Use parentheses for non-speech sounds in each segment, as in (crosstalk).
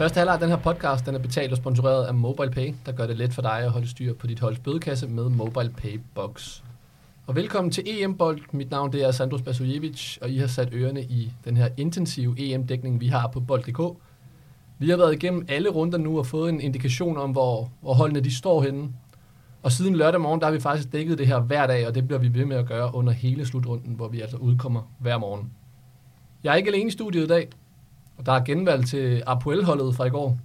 Første halvleg af den her podcast, den er betalt og sponsoreret af MobilePay, der gør det let for dig at holde styr på dit holds bødekasse med MobilePay Box. Og velkommen til EM-bold. Mit navn det er Sandro Spasojevic, og I har sat ørerne i den her intensive EM-dækning, vi har på bold.dk. Vi har været igennem alle runder nu og fået en indikation om, hvor, hvor holdene de står henne. Og siden lørdag morgen, der har vi faktisk dækket det her hver dag, og det bliver vi ved med at gøre under hele slutrunden, hvor vi altså udkommer hver morgen. Jeg er ikke alene i studiet i dag, og der er genvalg til Apoel-holdet fra i går.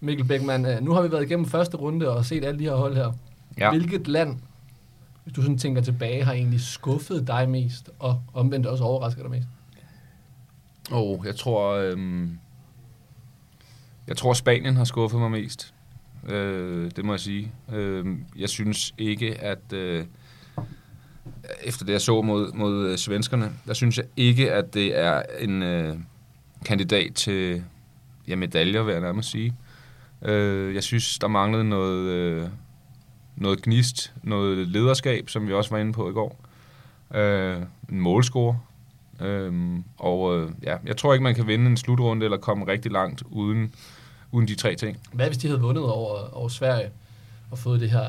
Mikkel Beckmann, øh, nu har vi været igennem første runde og set alle de her hold her. Ja. Hvilket land, hvis du sådan tænker tilbage, har egentlig skuffet dig mest, og omvendt også overrasket dig mest? Oh, jeg tror, øhm, jeg tror Spanien har skuffet mig mest. Øh, det må jeg sige. Øh, jeg synes ikke, at øh, efter det jeg så mod, mod øh, svenskerne, der synes jeg ikke, at det er en øh, kandidat til ja, medaljer, vil jeg nærmest sige. Øh, jeg synes, der manglede noget, øh, noget gnist, noget lederskab, som vi også var inde på i går. Øh, en målscore. Øhm, og øh, ja, jeg tror ikke, man kan vinde en slutrunde eller komme rigtig langt uden, uden de tre ting. Hvad hvis de havde vundet over, over Sverige og fået det her,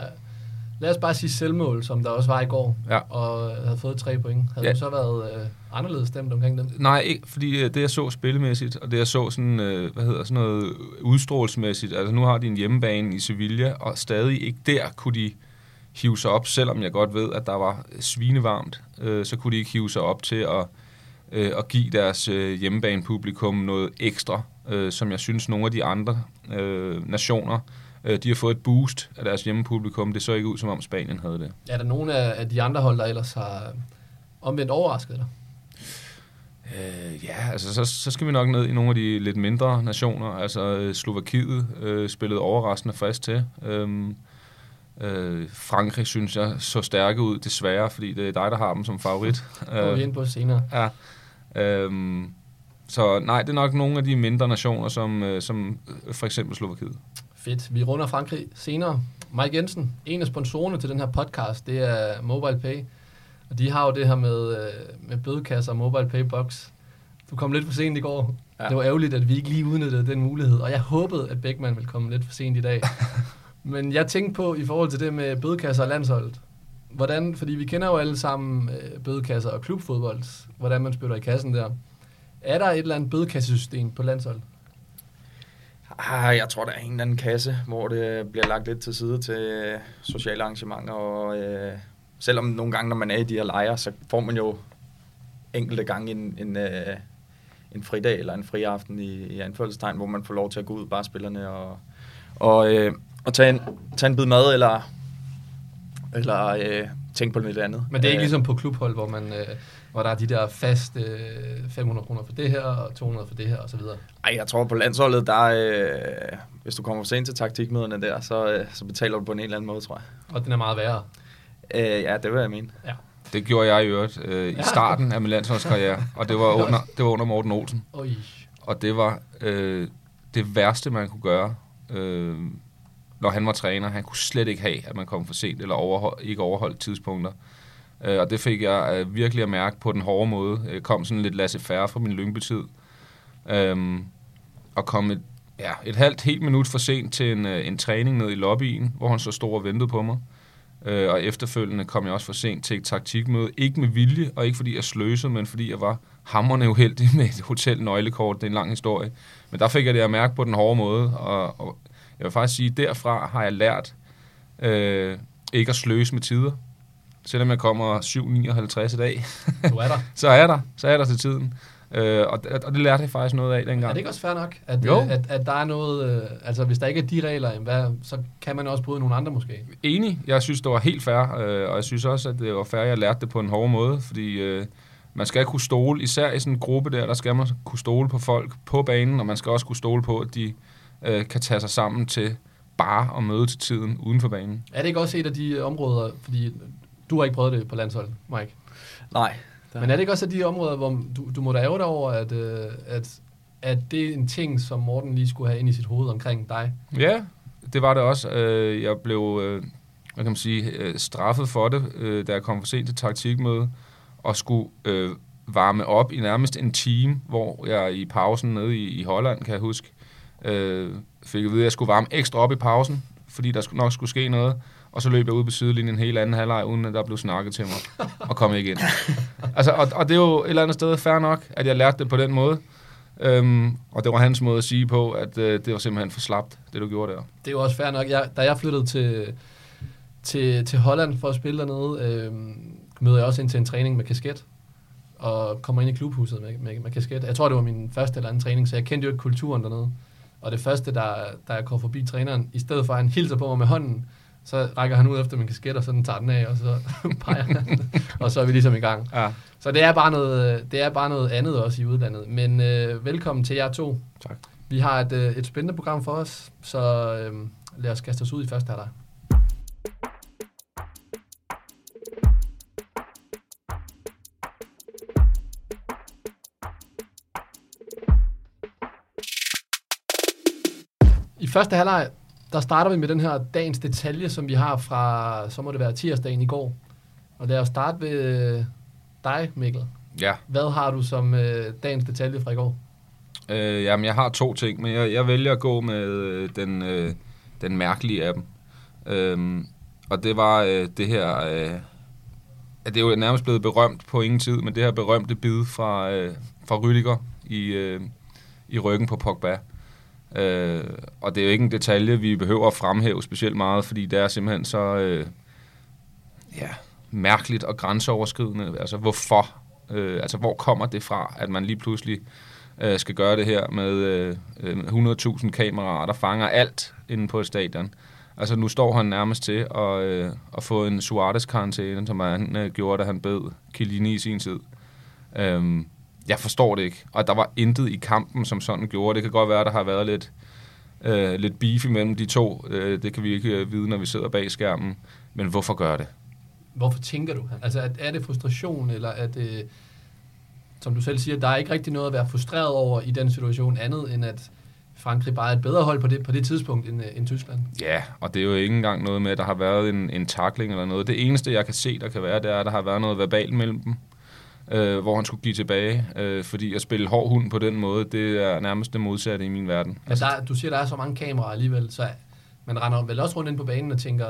lad os bare sige selvmål, som der også var i går, Ja. og havde fået tre point? Havde Ja. du så været øh, anderledes stemt omkring dem? Nej, ikke, fordi øh, det jeg så spillemæssigt, og det jeg så sådan, øh, hvad hedder sådan noget udstrålsmæssigt, altså nu har de en hjemmebane i Sevilla, og stadig ikke der kunne de hive sig op, selvom jeg godt ved, at der var svinevarmt, øh, så kunne de ikke hive sig op til at, øh, at give deres øh, hjemmebanepublikum noget ekstra, øh, som jeg synes nogle af de andre øh, nationer, øh, de har fået et boost af deres hjemmepublikum. Det så ikke ud, som om Spanien havde det. Er der nogen af, de andre hold, der ellers har øh, omvendt overrasket dig? Øh, ja, altså så, så skal vi nok ned i nogle af de lidt mindre nationer. Altså øh, Slovakiet øh, spillede overraskende frisk til. Øhm, øh, Frankrig synes jeg så stærke ud, desværre, fordi det er dig, der har dem som favorit. (laughs) Det går vi ind på senere. ja. Øhm, så nej, det er nok nogle af de mindre nationer, som, øh, som øh, for eksempel Slovakiet. Fedt. Vi runder Frankrig senere. Mike Jensen, en af sponsorerne til den her podcast, det er MobilePay. Og de har jo det her med, øh, med bødekasser og MobilePay Box. Du kom lidt for sent i går. Ja. Ja. Det var ærgerligt, at vi ikke lige udnyttede den mulighed. Og jeg håbede, at Beckmann ville komme lidt for sent i dag. (laughs) Men jeg tænkte på, i forhold til det med bødekasser og landsholdet. Hvordan, fordi vi kender jo alle sammen øh, bødekasser og klubfodbold, hvordan man spytter i kassen der. Er der et eller andet bødekassesystem på landsholdet? Ah, jeg tror, der er en eller anden kasse, hvor det bliver lagt lidt til side til øh, sociale arrangementer. Og øh, selvom nogle gange, når man er i de her lejre, så får man jo enkelte gange en, en, øh, en fridag eller en friaften i, i anførselstegn, hvor man får lov til at gå ud, bare spillerne, og, og, øh, og tage, en, tage en bid mad, eller, eller øh, tænke på lidt andet. Men det er ikke Øh, ligesom på klubhold, hvor, man, øh, hvor der er de der fast øh, 500 kroner for det her, og 200 for det her, og så videre. Ej, jeg tror på landsholdet, der øh, hvis du kommer for sent til taktikmøderne der, så, øh, så betaler du på en eller anden måde, tror jeg. Og den er meget værre. Øh, ja, det vil jeg mene. Ja. Det gjorde jeg i øvrigt øh, i starten af min landsholdskarriere, og det var under, det var under Morten Olsen. Oj. Og det var øh, det værste, man kunne gøre, øh, når han var træner. Han kunne slet ikke have, at man kom for sent eller overhold, ikke overholdt tidspunkter. Øh, og det fik jeg øh, virkelig at mærke på den hårde måde. Jeg kom sådan lidt laissez-faire fra min lyngbytid. Øh, og kom et, ja, et halvt, helt minut for sent til en, øh, en træning ned i lobbyen, hvor han så stod og ventede på mig. Øh, og efterfølgende kom jeg også for sent til et taktikmøde. Ikke med vilje, og ikke fordi jeg sløsede, men fordi jeg var hammerne uheldig med et hotelnøglekort. Det er en lang historie. Men der fik jeg det at mærke på den hårde måde, og, og jeg vil faktisk sige, derfra har jeg lært øh, ikke at sløse med tider. Selvom jeg kommer 7.59 i dag, Du er der. (laughs) så er jeg der. Så er jeg der til tiden. Øh, og, og det lærte jeg faktisk noget af dengang. Er det ikke også fair nok, at, Jo. øh, at, at der er noget... Øh, altså, hvis der ikke er de regler, jamen, hvad, så kan man også bryde nogle andre måske. Enig. Jeg synes, det var helt fair, øh, og jeg synes også, at det var fair, at jeg lærte det på en hård måde, fordi øh, man skal kunne stole, især i sådan en gruppe der, der skal man kunne stole på folk på banen, og man skal også kunne stole på, at de øh, kan tage sig sammen til bare at møde til tiden uden for banen. Er det ikke også et af de områder, fordi du har ikke prøvet det på landsholdet, Mike, Nej. Der, men er det ikke også de områder, hvor du, du må da ærge dig over, at, øh, at, at det er en ting, som Morten lige skulle have ind i sit hoved omkring dig? Ja, det var det også. Øh, Jeg blev, øh, hvad kan man sige, øh, straffet for det, da jeg kom for sent til taktikmøde, og skulle øh, varme op i nærmest en time, hvor jeg i pausen nede i, i Holland, kan jeg huske, Øh, fik at vide, at jeg skulle varme ekstra op i pausen, fordi der nok skulle ske noget. Og så løb jeg ud på sidelinjen en helt anden halvleg, uden at der blev snakket til mig, og kom ikke ind. Altså, og, og det er jo et eller andet sted fair nok, at jeg lærte det på den måde. Øhm, og det var hans måde at sige på, at øh, det var simpelthen for slapt, det du gjorde der. Det er jo også fair nok. Jeg, da jeg flyttede til, til, til Holland for at spille dernede, øh, møder jeg også ind til en træning med kasket, og kommer ind i klubhuset med, med, med kasket. Jeg tror, det var min første eller anden træning, så jeg kendte jo ikke kulturen dernede. Og det første, der, der jeg kom forbi træneren, i stedet for at han hilser på mig med hånden, så rækker han ud efter min kasket, og så den tager den af, og så (laughs) peger han, og så er vi ligesom i gang. Ja, Så det er bare noget, det er bare noget andet også i udlandet. Men øh, velkommen til jer to. tak. Vi har et, øh, et spændende program for os, så øh, lad os kaste os ud i første halvleg. I første halvleg, der starter vi med den her dagens detalje, som vi har fra, så må det være tirsdagen i går. Og lad os starte ved øh, dig, Mikkel. Ja, Hvad har du som øh, dagens detalje fra i går? øh, jamen jeg har to ting, men jeg, jeg vælger at gå med øh, den, øh, den mærkelige af dem. Øhm, og det var øh, det her, øh, det er jo nærmest blevet berømt på ingen tid, men det her berømte bid fra, øh, fra Rydiger i, øh, i ryggen på Pogba. Øh, Øh, og det er jo ikke en detalje, vi behøver at fremhæve specielt meget, fordi det er simpelthen så øh, ja, mærkeligt og grænseoverskridende. Altså hvorfor? Øh, altså hvor kommer det fra, at man lige pludselig øh, skal gøre det her med øh, 100.000 kameraer, der fanger alt inde på et stadion. Altså nu står han nærmest til at, øh, at få en Suarez-karantæne, som han øh, gjorde, da han bed Chiellini i sin tid. Øh, jeg forstår det ikke. Og der var intet i kampen, som sådan gjorde. Det kan godt være, der har været lidt, øh, lidt beef imellem de to. Øh, det kan vi ikke øh, vide, når vi sidder bag skærmen. Men hvorfor gør det? Hvorfor tænker du? Altså, er, er det frustration, eller er det, som du selv siger, der er ikke rigtig noget at være frustreret over i den situation, andet end at Frankrig bare er et bedre hold på det, på det tidspunkt end, øh, end Tyskland? Ja, og det er jo ikke engang noget med, at der har været en, en takling eller noget. Det eneste, jeg kan se, der kan være, det er, at der har været noget verbalt mellem dem, øh, hvor han skulle give tilbage. Øh, fordi at spille hård hund på den måde, det er nærmest det modsatte i min verden. Altså, der, du siger, der er så mange kameraer alligevel, så man render vel også rundt ind på banen og tænker,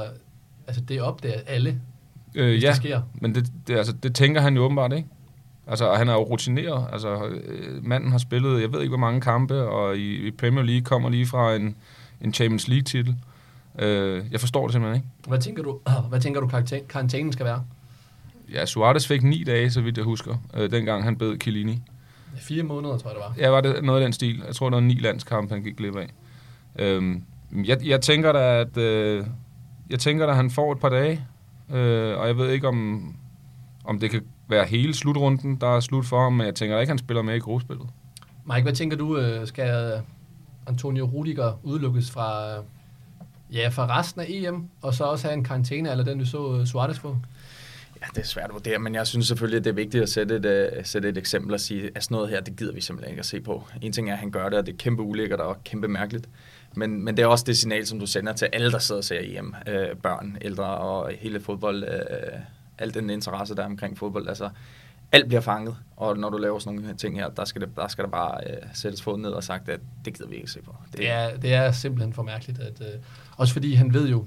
altså det opdager alle, øh, ja, det sker. men det, det, altså, det tænker han jo åbenbart ikke. Altså, han er jo rutineret. Altså, øh, manden har spillet, jeg ved ikke, hvor mange kampe, og i, i Premier League kommer lige fra en, en Champions League-titel. Øh, jeg forstår det simpelthen ikke. Hvad tænker du, (clears throat) hvad tænker du karantæ- karantænen skal være? Ja, Suarez fik ni dage, så vidt jeg husker, øh, dengang han bed Chiellini. Fire måneder, tror jeg, det var. Ja, var det noget af den stil. Jeg tror, det var ni landskampe, han gik glip af. Øhm, jeg, jeg tænker da, at øh, jeg tænker da, han får et par dage, øh, og jeg ved ikke, om, om det kan være hele slutrunden, der er slut for ham, men jeg tænker da ikke, han spiller med i gruppespillet. Mike, hvad tænker du, øh, skal Antonio Rudiger udelukkes fra, ja, fra resten af EM, og så også have en karantæne, eller den, vi så øh, Suarez få? Ja, det er svært at vurdere, men jeg synes selvfølgelig, at det er vigtigt at sætte et, uh, sætte et eksempel og sige, at sådan noget her, det gider vi simpelthen ikke at se på. En ting er, at han gør det, og det er kæmpe ulækkert og kæmpe mærkeligt. Men, men det er også det signal, som du sender til alle, der sidder og ser EM. Øh, børn, ældre og hele fodbold. Øh, al den interesse, der er omkring fodbold. Altså, alt bliver fanget, og når du laver sådan nogle ting her, der skal, det, der skal der bare øh, sættes foden ned og sagt, at det gider vi ikke se på. Det er, det er simpelthen for mærkeligt. At, øh, også fordi han ved jo,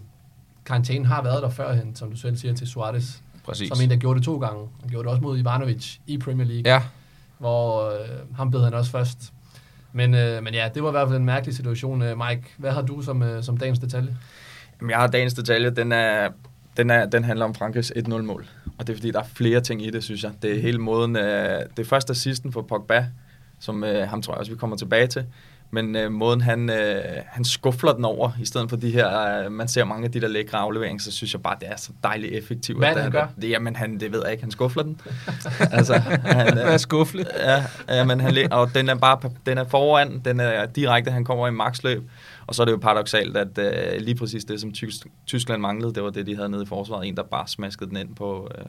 karantænen har været der førhen, som du selv siger, til Suarez. Præcis. Som en, der gjorde det to gange. Han gjorde det også mod Ivanovic i Premier League, Ja, hvor øh, ham bed han også først. Men, øh, men ja, det var i hvert fald en mærkelig situation. Øh, Mike, hvad har du som, øh, som dagens detalje? Jamen, jeg har dagens detalje, den, er, den, er, den handler om Frankrigs 1-0-mål. Og det er fordi, der er flere ting i det, synes jeg. Det er hele måden, øh, det er først assisten for Pogba, som øh, ham tror jeg også, vi kommer tilbage til. Men øh, måden, han, øh, han skuffler den over, i stedet for de her, øh, man ser mange af de der lækre afleveringer, så synes jeg bare, det er så dejligt effektivt. Hvad er han der- gør? Det, jamen, han, det ved jeg ikke, han skuffler den. (laughs) altså, han, hvad er skufflet? Ja, ja men han, og den er bare den er foran, den er direkte, han kommer i maksløb. Og så er det jo paradoxalt, at øh, lige præcis det, som Tys- Tyskland manglede, det var det, de havde nede i forsvaret. En, der bare smaskede den ind på, øh,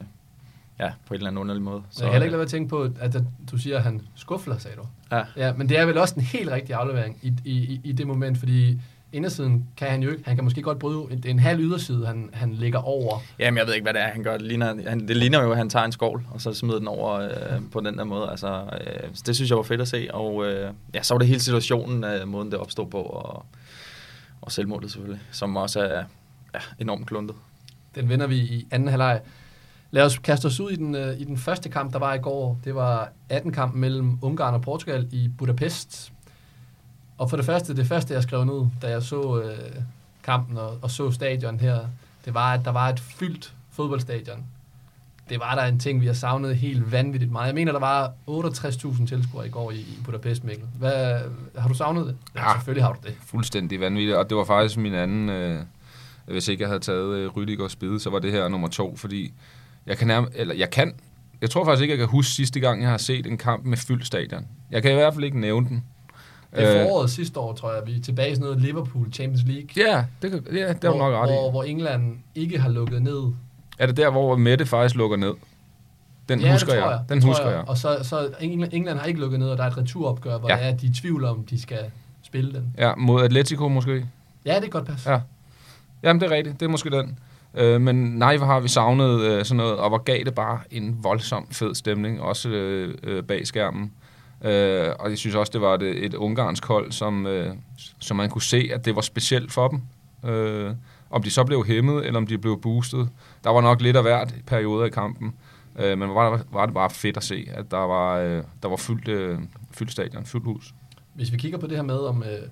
ja, på en eller anden underlig måde. Så, jeg kan heller ikke lade være at tænke på, at du siger, at han skuffler, sagde du. ja, Ja, men det er vel også en helt rigtig aflevering i, i, i- det moment, fordi indersiden kan han jo ikke. Han kan måske godt bryde en, en halv yderside, han, han ligger over. Jamen, jeg ved ikke, hvad det er, han gør. Det ligner, han, det ligner jo, at han tager en skål, og så smider den over øh, på den der måde. Altså, øh, det synes jeg var fedt at se, og øh, ja, så var det hele situationen, øh, måden det opstod på, og, og selvmålet selvfølgelig, som også er ja, enormt kluntet. Den vinder vi i anden halvleg. Lad os kaste os ud i den, øh, i den første kamp, der var i går. Det var 18 kamp mellem Ungarn og Portugal i Budapest. Og for det første, det første jeg skrev ned, da jeg så øh, kampen og, og så stadion her, det var, at der var et fyldt fodboldstadion. Det var der en ting, vi har savnet helt vanvittigt meget. Jeg mener, der var 68.000 tilskuere i går i, i Budapest, Mikkel. Hvad, har du savnet det? Ja. selvfølgelig har du det. Fuldstændig vanvittigt, og det var faktisk min anden... Øh, hvis ikke jeg havde taget øh, Rydiger spide, så var det her nummer to, fordi jeg kan nærmest, eller jeg kan, jeg tror faktisk ikke, jeg kan huske sidste gang, jeg har set en kamp med fyldt stadion. Jeg kan i hvert fald ikke nævne den. Det er foråret sidste år, tror jeg, vi er tilbage i sådan noget Liverpool Champions League. Ja, det, kan, ja, det er hvor, nok ret hvor, i. hvor England ikke har lukket ned. Er det der, hvor Mette faktisk lukker ned? Den ja, husker jeg. jeg. Den det husker jeg. Og så, så England, England har ikke lukket ned, og der er et returopgør, hvor Ja. er, de er i tvivl om, de skal spille den. Ja, mod Atletico måske. Ja, det er godt pas. Ja. Jamen, det er rigtigt. Det er måske den. Øh, men nej, hvor har vi savnet øh, sådan noget, og hvor gav det bare en voldsom fed stemning, også øh, øh, bag skærmen. Øh, og jeg synes også, det var et, et ungarsk hold, som, øh, som man kunne se, at det var specielt for dem. Øh, om de så blev hæmmet, eller om de blev boostet. Der var nok lidt af hvert i perioder i kampen. Øh, men var, var det bare fedt at se, at der var, øh, der var fyldt, øh, fyldt stadion, fyldt hus. Hvis vi kigger på det her med, om... Øh,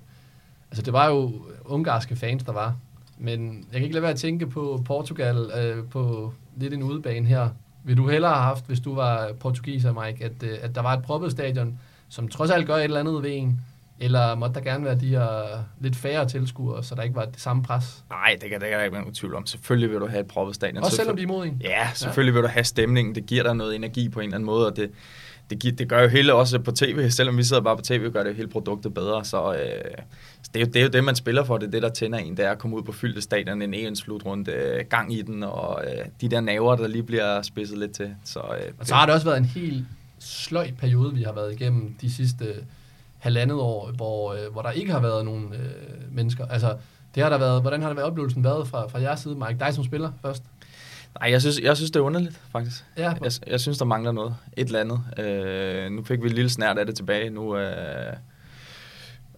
altså, det var jo ungarske fans, der var. Men jeg kan ikke lade være at tænke på Portugal øh, på lidt en udebane her. Vil du hellere have haft, hvis du var portugiser, Mike, at, øh, at der var et proppet stadion, som trods alt gør et eller andet ved en? Eller måtte der gerne være de her lidt færre tilskuere, så der ikke var det samme pres? Nej, det kan, det kan der ikke være nogen tvivl om. Selvfølgelig vil du have et proppet stadion. Også selvom de er imod en? Ja, selvfølgelig vil du have stemningen. Det giver dig noget energi på en eller anden måde, og det, det, det gør jo hele også på tv. Selvom vi sidder bare på tv, gør det jo hele produktet bedre. Så øh, det, er jo, det er jo det, man spiller for. Det er det, der tænder en. Det er at komme ud på fyldte stadion, en ens slutrunde, øh, gang i den, og øh, de der naver, der lige bliver spidset lidt til. Så, øh, Og så har det også været en helt sløj periode, vi har været igennem de sidste halvandet år, hvor, øh, hvor der ikke har været nogen øh, mennesker. Altså, det har der været, hvordan har det været oplevelsen været fra, fra jeres side, Mike? Dig som spiller først. Nej, jeg synes, jeg synes, det er underligt, faktisk. Ja, Jeg, jeg synes, der mangler noget. Et eller andet. Øh, nu fik vi et lille snært af det tilbage. Nu øh,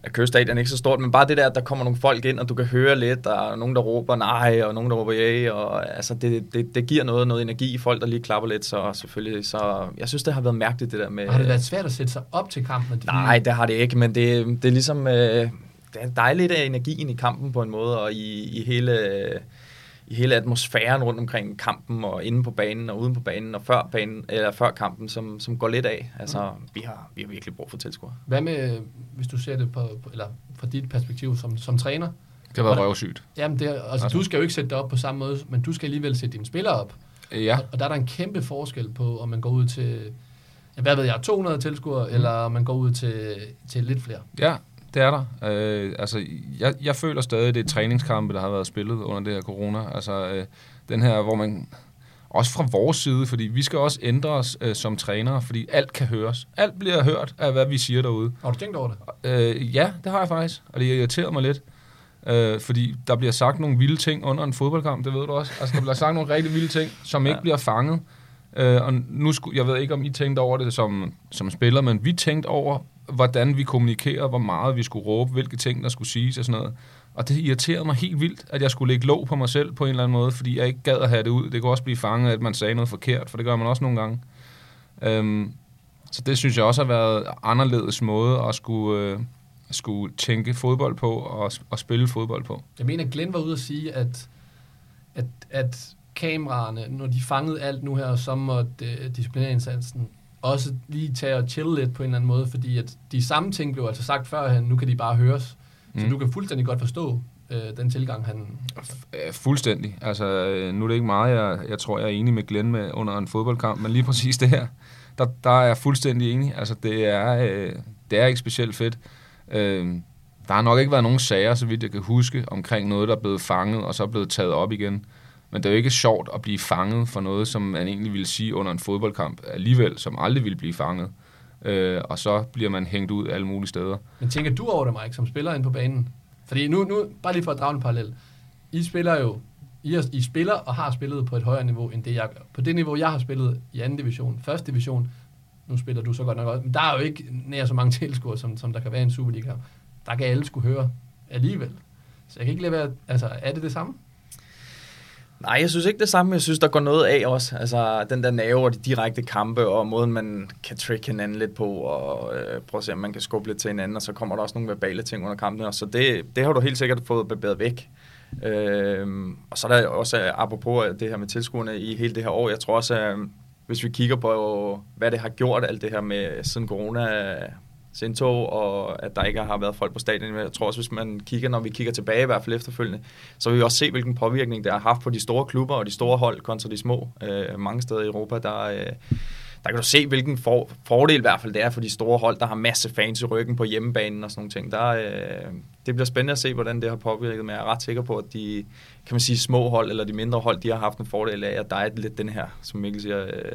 er Køstadion ikke så stort, men bare det der, at der kommer nogle folk ind, og du kan høre lidt, der er nogen, der råber nej, og nogen, der råber ja, og altså, det, det, det giver noget, noget energi i folk, der lige klapper lidt, så selvfølgelig, så jeg synes, det har været mærkeligt, det der med... har det været svært at sætte sig op til kampen? Nej, det har det ikke, men det, det er ligesom... Øh, der er dejligt af energien i kampen på en måde, og i, i hele... Øh, i hele atmosfæren rundt omkring kampen, og inde på banen, og uden på banen, og før, banen, eller før kampen, som, som går lidt af. Altså, mm. vi, har, vi har virkelig brug for tilskuere. Hvad med, hvis du ser det på, eller fra dit perspektiv som, som træner? Det har været røvsygt. Jamen, det, altså, Altså. du skal jo ikke sætte det op på samme måde, men du skal alligevel sætte dine spillere op. Ja, Og, og der er der en kæmpe forskel på, om man går ud til, hvad ved jeg, 200 tilskuere, mm. eller om man går ud til, til lidt flere. Ja, det er der. Øh, altså, jeg, jeg føler stadig, det er træningskampe, der har været spillet under det her corona. Altså, øh, den her, hvor man... Også fra vores side, fordi vi skal også ændre os øh, som trænere, fordi alt kan høres. Alt bliver hørt af, hvad vi siger derude. Har du tænkt over det? Øh, ja, det har jeg faktisk, og det irriterer mig lidt. Øh, fordi der bliver sagt nogle vilde ting under en fodboldkamp, det ved du også. Altså, der bliver sagt nogle rigtig vilde ting, som ikke Ja. bliver fanget. Øh, og nu skulle, jeg ved ikke, om I tænkte over det som, som spiller, men vi tænkte over, hvordan vi kommunikerer, hvor meget vi skulle råbe, hvilke ting, der skulle siges og sådan noget. Og det irriterede mig helt vildt, at jeg skulle lægge låg på mig selv på en eller anden måde, fordi jeg ikke gad at have det ud. Det kunne også blive fanget, at man sagde noget forkert, for det gør man også nogle gange. Øhm, så det synes jeg også har været anderledes måde at skulle, øh, skulle tænke fodbold på og, og spille fodbold på. Jeg mener, Glenn var ude at sige, at, at, at kameraerne, når de fangede alt nu her, så måtte øh, disciplinærindsatsen også lige tage og chille lidt på en eller anden måde, fordi at de samme ting blev altså sagt førhen, nu kan de bare høres. Mm. Så du kan fuldstændig godt forstå uh, den tilgang, han... Øh, Fuldstændig. Altså, øh, nu er det ikke meget, jeg, jeg tror, jeg er enig med Glenn med under en fodboldkamp, men lige præcis det her, der, der er jeg fuldstændig enig. Altså, det er, øh, det er ikke specielt fedt. Øh, der har nok ikke været nogen sager, så vidt jeg kan huske, omkring noget, der er blevet fanget, og så er blevet taget op igen. Men det er jo ikke sjovt at blive fanget for noget, som man egentlig ville sige under en fodboldkamp alligevel, som aldrig ville blive fanget. Øh, og så bliver man hængt ud alle mulige steder. Men tænker du over det, Mike, som spiller ind på banen? Fordi nu, nu, bare lige for at drage en parallel. I spiller jo, I, I spiller og har spillet på et højere niveau, end det jeg gør. På det niveau, jeg har spillet i anden division, første division, nu spiller du så godt nok også, men der er jo ikke nær så mange tilskuere, som, som der kan være i en Superliga. Der kan alle skulle høre alligevel. Så jeg kan ikke lade være, altså er det det samme? Nej, jeg synes ikke det samme. Jeg synes, der går noget af også. Altså, den der nerve og de direkte kampe, og måden, man kan trick hinanden lidt på, og øh, prøve at se, om man kan skubbe lidt til hinanden, og så kommer der også nogle verbale ting under kampen. Så det, det har du helt sikkert fået barberet væk. Øh, og så er der også, øh, apropos øh, det her med tilskuerne i hele det her år, jeg tror også, at hvis vi kigger på, hvad det har gjort, alt det her med siden corona indtog, og at der ikke har været folk på stadion. Jeg tror også, hvis man kigger, når vi kigger tilbage, i hvert fald efterfølgende, så vil vi også se, hvilken påvirkning det har haft på de store klubber og de store hold kontra de små. Øh, mange steder i Europa, der, øh, der kan du se, hvilken for, fordel i hvert fald det er for de store hold, der har masse fans i ryggen på hjemmebanen og sådan nogle ting. Der, øh, det bliver spændende at se, hvordan det har påvirket, men jeg er ret sikker på, at de kan man sige, små hold eller de mindre hold, de har haft en fordel af, at der er lidt den her, som Mikkel siger, øh,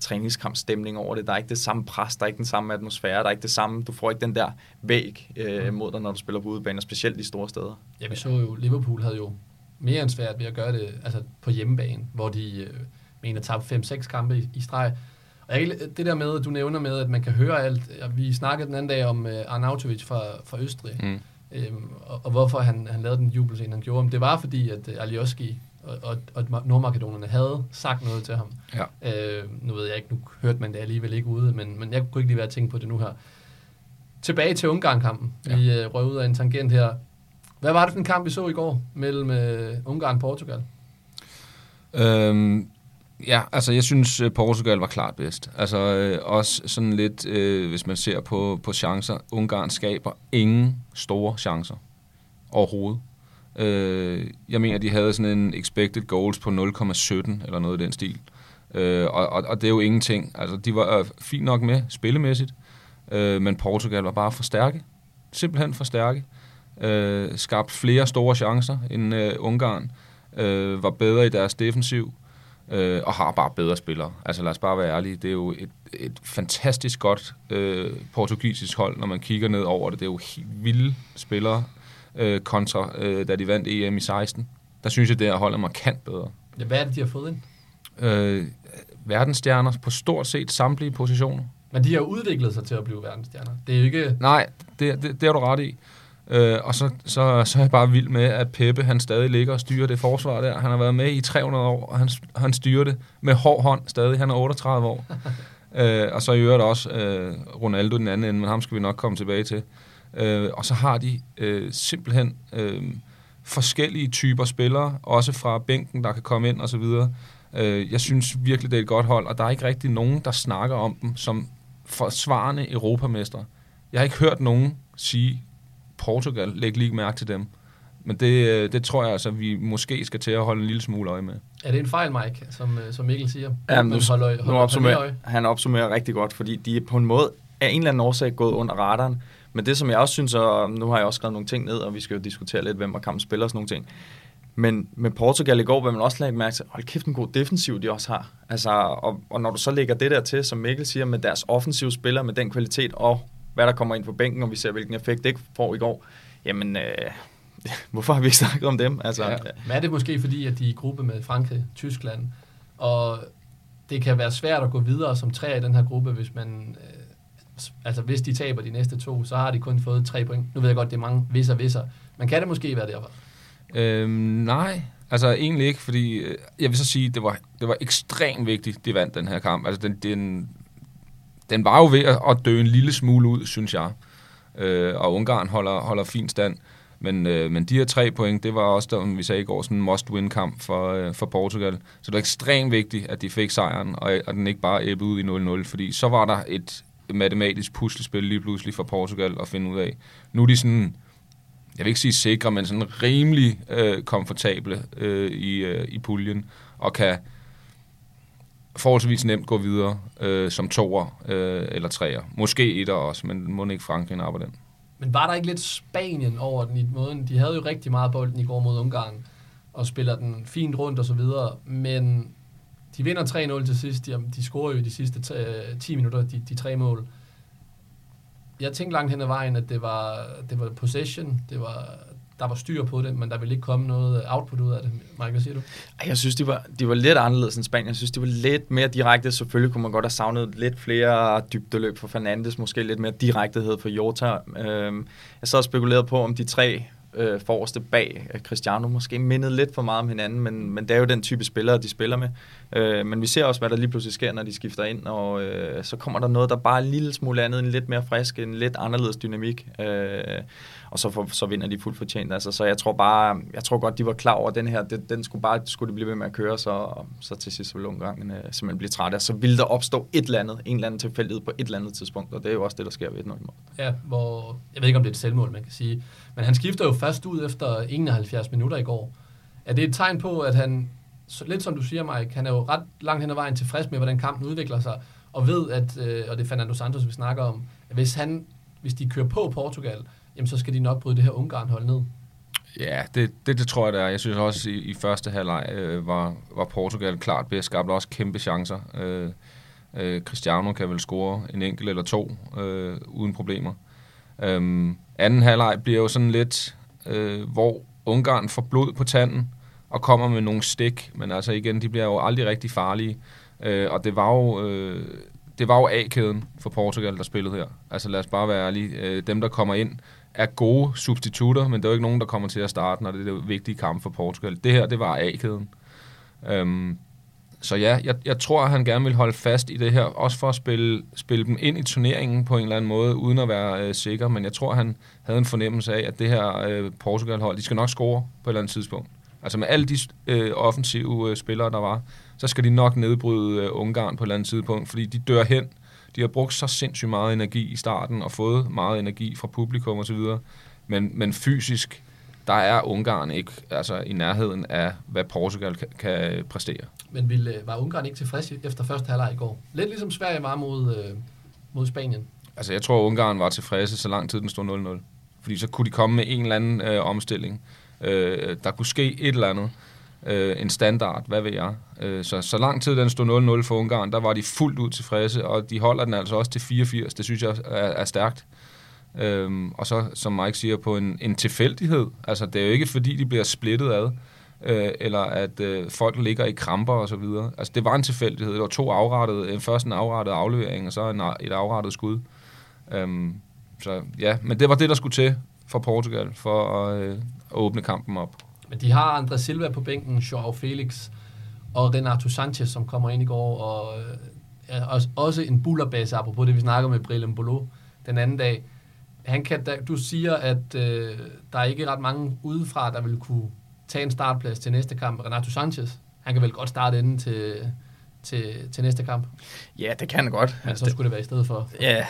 træningskampstemning over det. Der er ikke det samme pres, der er ikke den samme atmosfære, der er ikke det samme, du får ikke den der væg øh, mod dig, når du spiller på udebane, specielt de store steder. Ja, vi så jo, Liverpool havde jo mere end svært ved at gøre det altså på hjemmebane, hvor de øh, mener tabte 5-6 kampe i, i streg. Og jeg, det der med, du nævner med, at man kan høre alt. Vi snakkede den anden dag om øh, Arnautovic fra, fra Østrig, mm. øhm, og, og hvorfor han, han lavede den jubelscene, han gjorde. Men det var fordi, at øh, Alioski og, og, og nordmakedonerne havde sagt noget til ham. Ja. Øh, nu ved jeg ikke, nu hørte man det alligevel ikke ude, men, men jeg kunne ikke lige være tænke på det nu her. Tilbage til Ungarn-kampen. Ja. Vi øh, røg ud af en tangent her. Hvad var det for en kamp, vi så i går mellem øh, Ungarn og Portugal? Øhm, ja, altså jeg synes, øh, Portugal var klart bedst. Altså øh, også sådan lidt, øh, hvis man ser på, på chancer, Ungarn skaber ingen store chancer overhovedet. Øh, jeg mener, de havde sådan en expected goals på 0,17 eller noget i den stil. Øh, og, og, og det er jo ingenting. Altså, de var øh, fint nok med spillemæssigt, øh, men Portugal var bare for stærke. Simpelthen for stærke. Øh, skabt flere store chancer end øh, Ungarn. Øh, var bedre i deres defensiv. Øh, og har bare bedre spillere. Altså lad os bare være ærlige. Det er jo et, et fantastisk godt øh, portugisisk hold, når man kigger ned over det. Det er jo helt vilde spillere øh, kontra øh, da de vandt EM i 16. Der synes jeg, det her hold er markant bedre. Ja, hvad er det, de har fået ind? Øh, verdensstjerner på stort set samtlige positioner. Men de har udviklet sig til at blive verdensstjerner. Det er jo ikke... Nej, det, det, det har du ret i. Øh, og så, så, så er jeg bare vild med, at Peppe han stadig ligger og styrer det forsvar der. Han har været med i 300 år, og han, han styrer det med hård hånd stadig. Han er 38 år. (laughs) øh, og så i øvrigt også øh, Ronaldo den anden ende, men ham skal vi nok komme tilbage til. Øh, og så har de øh, simpelthen øh, forskellige typer spillere, også fra bænken, der kan komme ind og så videre. Øh, jeg synes virkelig, det er et godt hold, og der er ikke rigtig nogen, der snakker om dem som forsvarende europamestre. Jeg har ikke hørt nogen sige, Portugal, læg lige mærke til dem. Men det, øh, det tror jeg altså, vi måske skal til at holde en lille smule øje med. Er det en fejl, Mike, som, øh, som Mikkel siger? Ja, nu, holde, holde, nu opsummerer, han opsummerer rigtig godt, fordi de er på en måde af en eller anden årsag gået under radaren. Men det, som jeg også synes, og nu har jeg også skrevet nogle ting ned, og vi skal jo diskutere lidt, hvem og kampen spiller og sådan nogle ting. Men med Portugal i går vil man også lægge mærke til, hold kæft en god defensiv, de også har. Altså, og, og når du så lægger det der til, som Mikkel siger, med deres offensive spillere, med den kvalitet, og hvad der kommer ind på bænken, og vi ser, hvilken effekt det får i går, jamen, øh, (laughs) hvorfor har vi ikke snakket om dem? Altså, ja. Men er det måske fordi, at de er i gruppe med Frankrig, Tyskland, og det kan være svært at gå videre som tre i den her gruppe, hvis man øh, altså hvis de taber de næste to, så har de kun fået tre point. Nu ved jeg godt, det er mange visser, visser. Men kan det måske være derfor? Øhm, nej, altså egentlig ikke, fordi øh, jeg vil så sige, det var, det var ekstremt vigtigt, de vandt den her kamp. Altså den, den, den var jo ved at dø en lille smule ud, synes jeg. Øh, og Ungarn holder, holder fin stand. Men, øh, men de her tre point, det var også, som vi sagde i går, sådan en must-win-kamp for, øh, for Portugal. Så det var ekstremt vigtigt, at de fik sejren, og, og den ikke bare æbbede ud i 0-0, fordi så var der et, matematisk puslespil lige pludselig for Portugal at finde ud af. Nu er de sådan, jeg vil ikke sige sikre, men sådan rimelig øh, komfortable øh, i, øh, i puljen, og kan forholdsvis nemt gå videre øh, som toer øh, eller treer. Måske etter også, men må ikke Frankrig arbejde den. Men var der ikke lidt Spanien over den i måden? De havde jo rigtig meget bolden i går mod Ungarn, og spiller den fint rundt og så videre, men de vinder 3-0 til sidst. De, de scorer jo de sidste 10 øh, minutter, de, de tre mål. Jeg tænkte langt hen ad vejen, at det var, det var possession, det var der var styr på det, men der ville ikke komme noget output ud af det. Mike, hvad siger du? Jeg synes, de var, de var lidt anderledes end Spanien. Jeg synes, de var lidt mere direkte. Selvfølgelig kunne man godt have savnet lidt flere dybdeløb for Fernandes, måske lidt mere direktehed for Jota. Øhm, jeg så og spekulerede på, om de tre øh, forreste bag Cristiano måske mindede lidt for meget om hinanden, men, men det er jo den type spillere, de spiller med. Øh, men vi ser også, hvad der lige pludselig sker, når de skifter ind, og øh, så kommer der noget, der bare er en lille smule andet, en lidt mere frisk, en lidt anderledes dynamik. Øh, og så, for, så vinder de fuldt fortjent. Altså, så jeg tror bare, jeg tror godt, de var klar over, den her, den, den skulle bare skulle det blive ved med at køre, så, så til sidst ville omgangen øh, simpelthen blive træt af. Så ville der opstå et eller andet, en eller anden tilfældighed på et eller andet tidspunkt, og det er jo også det, der sker ved et mål. Ja, hvor, jeg ved ikke, om det er et selvmål, man kan sige, men han skifter jo først ud efter 71 minutter i går. Er det et tegn på, at han, lidt som du siger, Mike, han er jo ret langt hen ad vejen tilfreds med, hvordan kampen udvikler sig, og ved, at, øh, og det er Fernando Santos, vi snakker om, at hvis, han, hvis de kører på Portugal, jamen så skal de nok bryde det her Ungarn-hold ned. Ja, det, det, det tror jeg, det er. Jeg synes også, i, i første halvleg øh, var, var Portugal klart bedst, skabte også kæmpe chancer. Øh, øh, Cristiano kan vel score en enkelt eller to øh, uden problemer. Øh, anden halvleg bliver jo sådan lidt, øh, hvor Ungarn får blod på tanden og kommer med nogle stik, men altså igen, de bliver jo aldrig rigtig farlige. Øh, og det var jo... Øh, det var jo A-kæden for Portugal, der spillede her. Altså lad os bare være ærlige. Øh, dem, der kommer ind, er gode substitutter, men der er jo ikke nogen, der kommer til at starte, når det er det vigtige kamp for Portugal. Det her, det var A-kæden. Øhm, så ja, jeg, jeg tror, at han gerne vil holde fast i det her, også for at spille, spille dem ind i turneringen på en eller anden måde, uden at være øh, sikker, men jeg tror, han havde en fornemmelse af, at det her øh, Portugal-hold, de skal nok score på et eller andet tidspunkt. Altså med alle de øh, offensive øh, spillere, der var, så skal de nok nedbryde øh, Ungarn på et eller andet tidspunkt, fordi de dør hen. De har brugt så sindssygt meget energi i starten, og fået meget energi fra publikum osv., men, men fysisk, der er Ungarn ikke altså, i nærheden af, hvad Portugal kan, kan præstere. Men ville, øh, var Ungarn ikke tilfreds efter første halvleg i går? Lidt ligesom Sverige var mod, øh, mod Spanien. Altså, jeg tror, Ungarn var tilfredse, så lang tid den stod 0-0. Fordi så kunne de komme med en eller anden øh, omstilling. Øh, der kunne ske et eller andet. Øh, en standard, hvad ved jeg. Øh, så, så lang tid den stod 0-0 for Ungarn, der var de fuldt ud tilfredse, og de holder den altså også til 84. Det synes jeg er, er stærkt. Øhm, og så, som Mike siger, på en, en tilfældighed. Altså, det er jo ikke, fordi de bliver splittet ad, øh, eller at øh, folk ligger i kramper og så videre. Altså, det var en tilfældighed. Det var to afrettede, en først en afrettet aflevering, og så en, et afrettet skud. Øhm, så ja, men det var det, der skulle til for Portugal, for at, øh, at åbne kampen op. Men de har André Silva på bænken, Joao Felix og Renato Sanchez, som kommer ind i går, og øh, også, en bullerbase, apropos det, vi snakker med Brillen Bolo den anden dag. Han kan, du siger, at øh, der er ikke ret mange udefra, der vil kunne tage en startplads til næste kamp. Renato Sanchez, han kan vel godt starte inden til, til, til næste kamp. Ja, det kan han godt. Men så skulle det være i stedet for. Ja,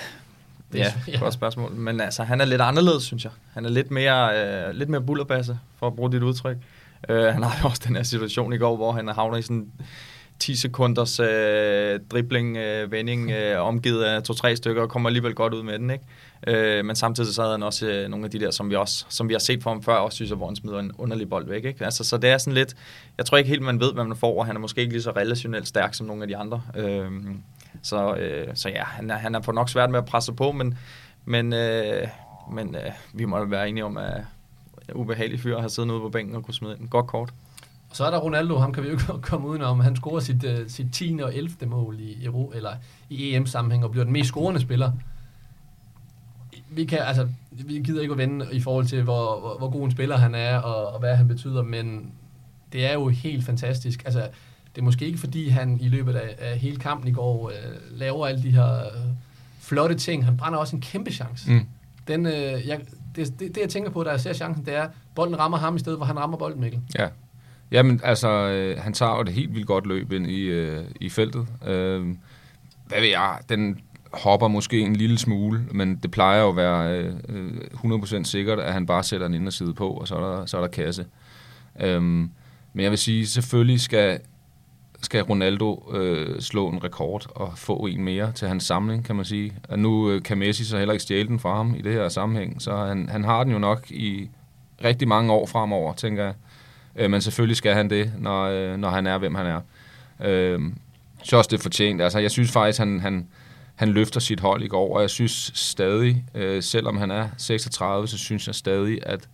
det er (laughs) ja, godt spørgsmål. Men altså, han er lidt anderledes, synes jeg. Han er lidt mere, øh, lidt mere bullerbasse, for at bruge dit udtryk. Øh, han har jo også den her situation i går, hvor han havner i sådan 10 sekunders øh, dribling, øh, vending, (laughs) øh, omgivet af to-tre stykker, og kommer alligevel godt ud med den, ikke? Øh, men samtidig så havde han også øh, nogle af de der, som vi, også, som vi har set fra ham før, også synes jeg, hvor han smider en underlig bold væk. Ikke? Altså, så det er sådan lidt, jeg tror ikke helt, man ved, hvad man får, og han er måske ikke lige så relationelt stærk som nogle af de andre. Øh, så, øh, så ja, han er, han er på nok svært med at presse på, men, men, øh, men øh, vi må være enige om, at ubehagelig fyr har siddet ude på bænken og kunne smide en godt kort. Og så er der Ronaldo, ham kan vi jo ikke (laughs) komme udenom. Han scorer sit, uh, sit 10. og 11. mål i, Euro, eller i EM-sammenhæng og bliver den mest scorende spiller. Vi, kan, altså, vi gider ikke at vende i forhold til, hvor, hvor, hvor god en spiller han er, og, og hvad han betyder, men det er jo helt fantastisk. Altså, det er måske ikke, fordi han i løbet af, af hele kampen i går uh, laver alle de her uh, flotte ting. Han brænder også en kæmpe chance. Mm. Den, uh, jeg, det, det, det, jeg tænker på, da jeg ser chancen, det er, bolden rammer ham i stedet, hvor han rammer bolden, Mikkel. Ja. Jamen, altså, øh, han tager jo et helt vildt godt løb ind i, øh, i feltet. Øh, hvad ved jeg, den hopper måske en lille smule, men det plejer jo at være øh, 100% sikkert, at han bare sætter en inderside på, og så er der, så er der kasse. Øh, men jeg vil sige, selvfølgelig skal, skal Ronaldo øh, slå en rekord og få en mere til hans samling, kan man sige. Og nu øh, kan Messi så heller ikke stjæle den fra ham i det her sammenhæng, så han, han har den jo nok i rigtig mange år fremover, tænker jeg. Øh, men selvfølgelig skal han det, når, øh, når han er, hvem han er. Øh, så også det fortjent. Altså, jeg synes faktisk, han, han, han løfter sit hold i går, og jeg synes stadig, øh, selvom han er 36, så synes jeg stadig, at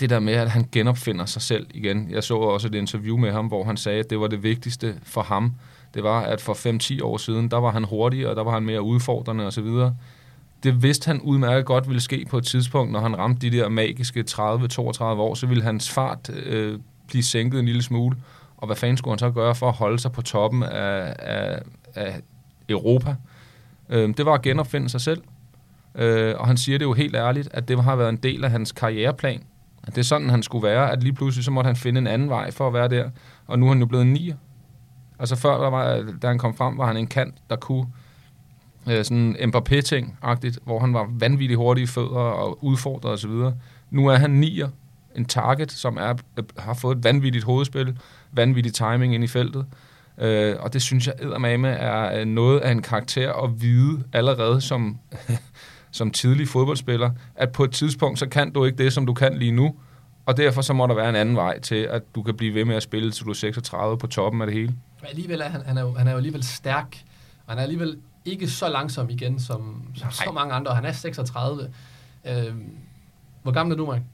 det der med, at han genopfinder sig selv igen. Jeg så også et interview med ham, hvor han sagde, at det var det vigtigste for ham. Det var, at for 5-10 år siden, der var han hurtigere, der var han mere udfordrende osv. Det vidste han udmærket godt ville ske på et tidspunkt, når han ramte de der magiske 30-32 år, så ville hans fart øh, blive sænket en lille smule. Og hvad fanden skulle han så gøre for at holde sig på toppen af, af, af Europa? Øh, det var at genopfinde sig selv. Øh, og han siger det jo helt ærligt, at det har været en del af hans karriereplan. At det er sådan, han skulle være, at lige pludselig så måtte han finde en anden vej for at være der. Og nu er han jo blevet nier. Altså før, der var, da han kom frem, var han en kant, der kunne øh, sådan Mbappé-ting-agtigt, hvor han var vanvittigt hurtig i fødder og udfordret osv. Nu er han nier, en target, som er, øh, har fået et vanvittigt hovedspil, vanvittig timing ind i feltet. Øh, og det synes jeg eddermame er øh, noget af en karakter at vide allerede som, (laughs) som tidlig fodboldspiller, at på et tidspunkt, så kan du ikke det, som du kan lige nu, og derfor så må der være en anden vej til, at du kan blive ved med at spille, til du er 36 på toppen af det hele. Men alligevel er han, han, er jo, han er jo alligevel stærk, og han er alligevel ikke så langsom igen, som, som så mange andre, han er 36. Øh, hvor gammel er du, Mike?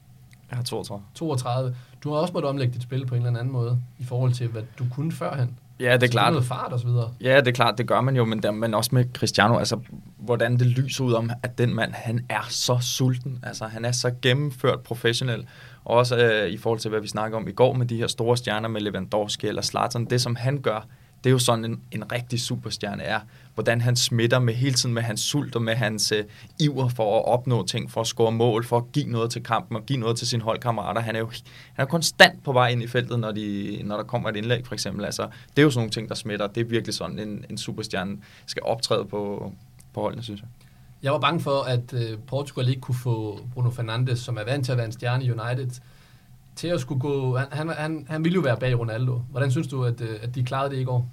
Jeg har 32. 32. Du har også måttet omlægge dit spil på en eller anden måde, i forhold til, hvad du kunne førhen. Ja, det er klart. Noget fart og så videre. Ja, det er klart, det gør man jo, men, der, men også med Cristiano, altså, hvordan det lyser ud om, at den mand, han er så sulten, altså, han er så gennemført professionel, også øh, i forhold til, hvad vi snakker om i går med de her store stjerner med Lewandowski eller Zlatan, det som han gør, det er jo sådan en, en rigtig superstjerne er. Hvordan han smitter med hele tiden med hans sult og med hans øh, iver for at opnå ting, for at score mål, for at give noget til kampen og give noget til sine holdkammerater. Han er jo han er konstant på vej ind i feltet, når, de, når der kommer et indlæg for eksempel. Altså, det er jo sådan nogle ting, der smitter. Det er virkelig sådan, en, en superstjerne skal optræde på, på holdene, synes jeg. Jeg var bange for, at øh, Portugal ikke kunne få Bruno Fernandes, som er vant til at være en stjerne i United, til at skulle gå... Han, han, han, ville jo være bag Ronaldo. Hvordan synes du, at, øh, at de klarede det i går?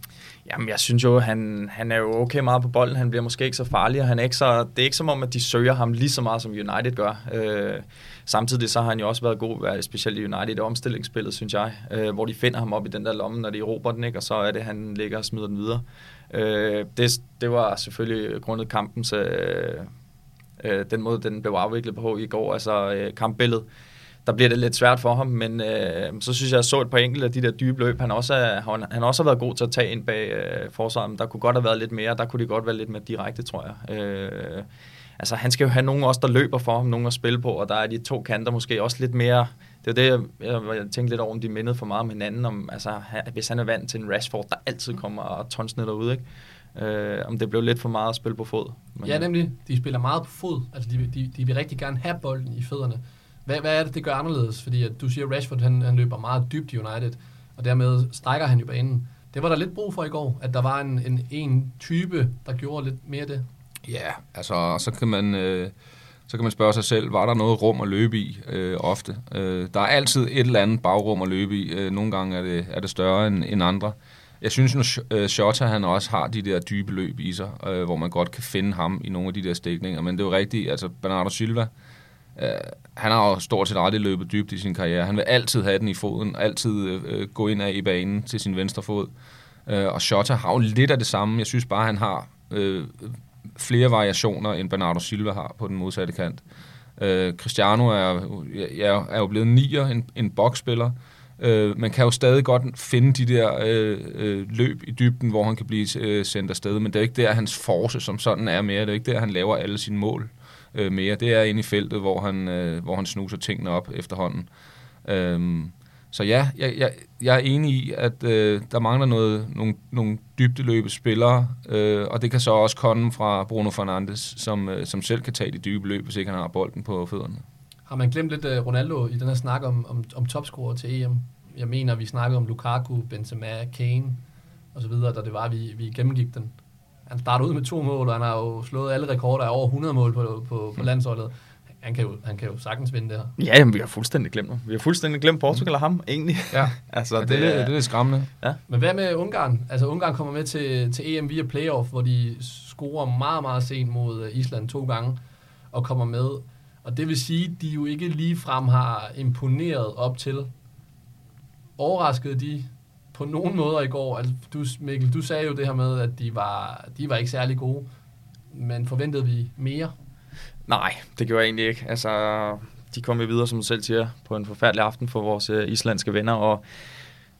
Jamen, jeg synes jo, han, han er jo okay meget på bolden. Han bliver måske ikke så farlig, og han er ikke så, det er ikke som om, at de søger ham lige så meget, som United gør. Øh, samtidig så har han jo også været god, specielt i United i omstillingsspillet, synes jeg, øh, hvor de finder ham op i den der lomme, når de råber den, ikke? og så er det, han ligger og smider den videre. Øh, det, det var selvfølgelig grundet kampens... Øh, øh, den måde, den blev afviklet på i går, altså øh, kampbilledet der bliver det lidt svært for ham, men øh, så synes jeg, jeg så et par enkelte af de der dybe løb. Han også, er, han, han også har været god til at tage ind bag øh, forsvaret, men der kunne godt have været lidt mere. Der kunne det godt være lidt mere direkte, tror jeg. Øh, altså, han skal jo have nogen også, der løber for ham, nogen at spille på, og der er de to kanter måske også lidt mere... Det er det, jeg, jeg, jeg tænkte lidt over, om de mindede for meget om hinanden. Om, altså, hvis han er vant til en Rashford, der altid kommer tonsene derude, ikke? Øh, om det blev lidt for meget at spille på fod. Men, ja, nemlig. De spiller meget på fod. Altså, de, de, de vil rigtig gerne have bolden i fødderne. Hvad, hvad er det, det gør anderledes? Fordi at du siger, Rashford han, han løber meget dybt i United, og dermed strækker han jo banen. Det var der lidt brug for i går, at der var en, en, en type, der gjorde lidt mere det. Ja, altså så kan man... Øh så kan man spørge sig selv, var der noget rum at løbe i øh, ofte? Øh, der er altid et eller andet bagrum at løbe i. Øh, nogle gange er det, er det større end, end andre. Jeg synes, nu, øh, Shota han også har de der dybe løb i sig, øh, hvor man godt kan finde ham i nogle af de der stikninger. Men det er jo rigtigt, altså Bernardo Silva, Øh, Øh, han har jo stort set aldrig løbet dybt i sin karriere. Han vil altid have den i foden, altid øh, gå ind af i banen til sin venstre fod. Øh, og Shota har jo lidt af det samme. Jeg synes bare, han har øh, flere variationer, end Bernardo Silva har på den modsatte kant. Øh, Cristiano er, ja, er jo blevet nier, en, en boksspiller. Øh, man kan jo stadig godt finde de der øh, øh, løb i dybden, hvor han kan blive øh, sendt afsted, men det er ikke der, hans force som sådan er mere. Det er ikke der, han laver alle sine mål øh, mere. Det er inde i feltet, hvor han, øh, hvor han snuser tingene op efterhånden. Øhm, så ja, jeg, jeg, jeg er enig i, at øh, der mangler noget, nogle, nogle dybdeløbe spillere, øh, og det kan så også komme fra Bruno Fernandes, som, øh, som selv kan tage de dybe løb, hvis ikke han har bolden på fødderne. Har man glemt lidt uh, Ronaldo i den her snak om, om, om topscorer til EM? Jeg mener, vi snakkede om Lukaku, Benzema, Kane og så videre, da det var, vi, vi gennemgik den han starter ud med to mål, og han har jo slået alle rekorder af over 100 mål på, på, på landsholdet. Han kan, jo, han kan jo sagtens vinde det her. Ja, jamen, vi har fuldstændig glemt ham. Vi har fuldstændig glemt Portugal og ham, egentlig. Ja, (laughs) altså, ja det, det, er, det er lidt skræmmende. Ja. Men hvad med Ungarn? Altså, Ungarn kommer med til, til EM via playoff, hvor de scorer meget, meget sent mod øh, Island to gange, og kommer med. Og det vil sige, at de jo ikke lige frem har imponeret op til. Overraskede de på nogen måder i går. Altså, du, Mikkel, du sagde jo det her med, at de var, de var ikke særlig gode, men forventede vi mere? Nej, det gjorde jeg egentlig ikke. Altså, de kom jo videre, som du selv siger, på en forfærdelig aften for vores øh, islandske venner, og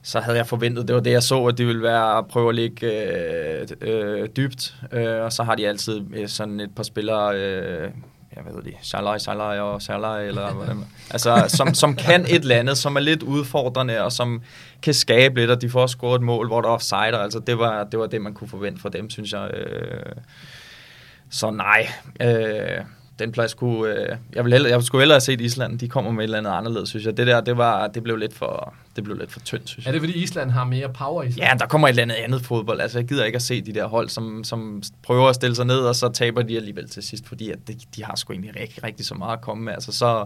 så havde jeg forventet, det var det, jeg så, at de ville være at prøve at ligge øh, øh, dybt, øh, og så har de altid øh, sådan et par spillere, øh, jeg ved det, Salai, Salai og Salai, eller hvordan, altså, som, som kan et eller andet, som er lidt udfordrende, og som kan skabe lidt, og de får scoret et mål, hvor der er offside, altså det var, det var det, man kunne forvente fra dem, synes jeg. Øh, så nej, øh, den plads kunne... Øh, jeg, vil hellere, jeg skulle hellere have set Island. De kommer med et eller andet anderledes, synes jeg. Det der, det, var, det blev lidt for, det blev lidt for tyndt, synes jeg. Er det, fordi Island har mere power i sig? Ja, der kommer et eller andet andet fodbold. Altså, jeg gider ikke at se de der hold, som, som prøver at stille sig ned, og så taber de alligevel til sidst, fordi at de, de har sgu egentlig rigtig, rigtig så meget at komme med. Altså, så,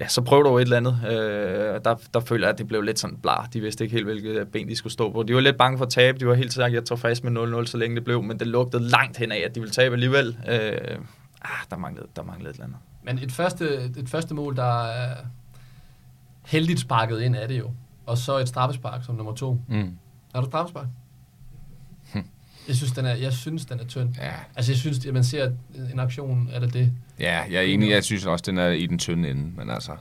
ja, så prøv du et eller andet. Øh, der, der føler jeg, at det blev lidt sådan blar. De vidste ikke helt, hvilket ben de skulle stå på. De var lidt bange for at tabe. De var helt sikkert, jeg tror fast med 0-0, så længe det blev, men det lugtede langt hen af, at de ville tabe alligevel. Øh, ah, der manglede, der manglede et eller andet. Men et første, et første mål, der er heldigt sparket ind af det jo. Og så et straffespark som nummer to. Mm. Er du straffespark? Jeg synes, den er, jeg synes, den er tynd. Ja. Altså, jeg synes, at man ser en aktion, er det det. ja, jeg er enig. Jeg synes også, den er i den tynde ende, men altså...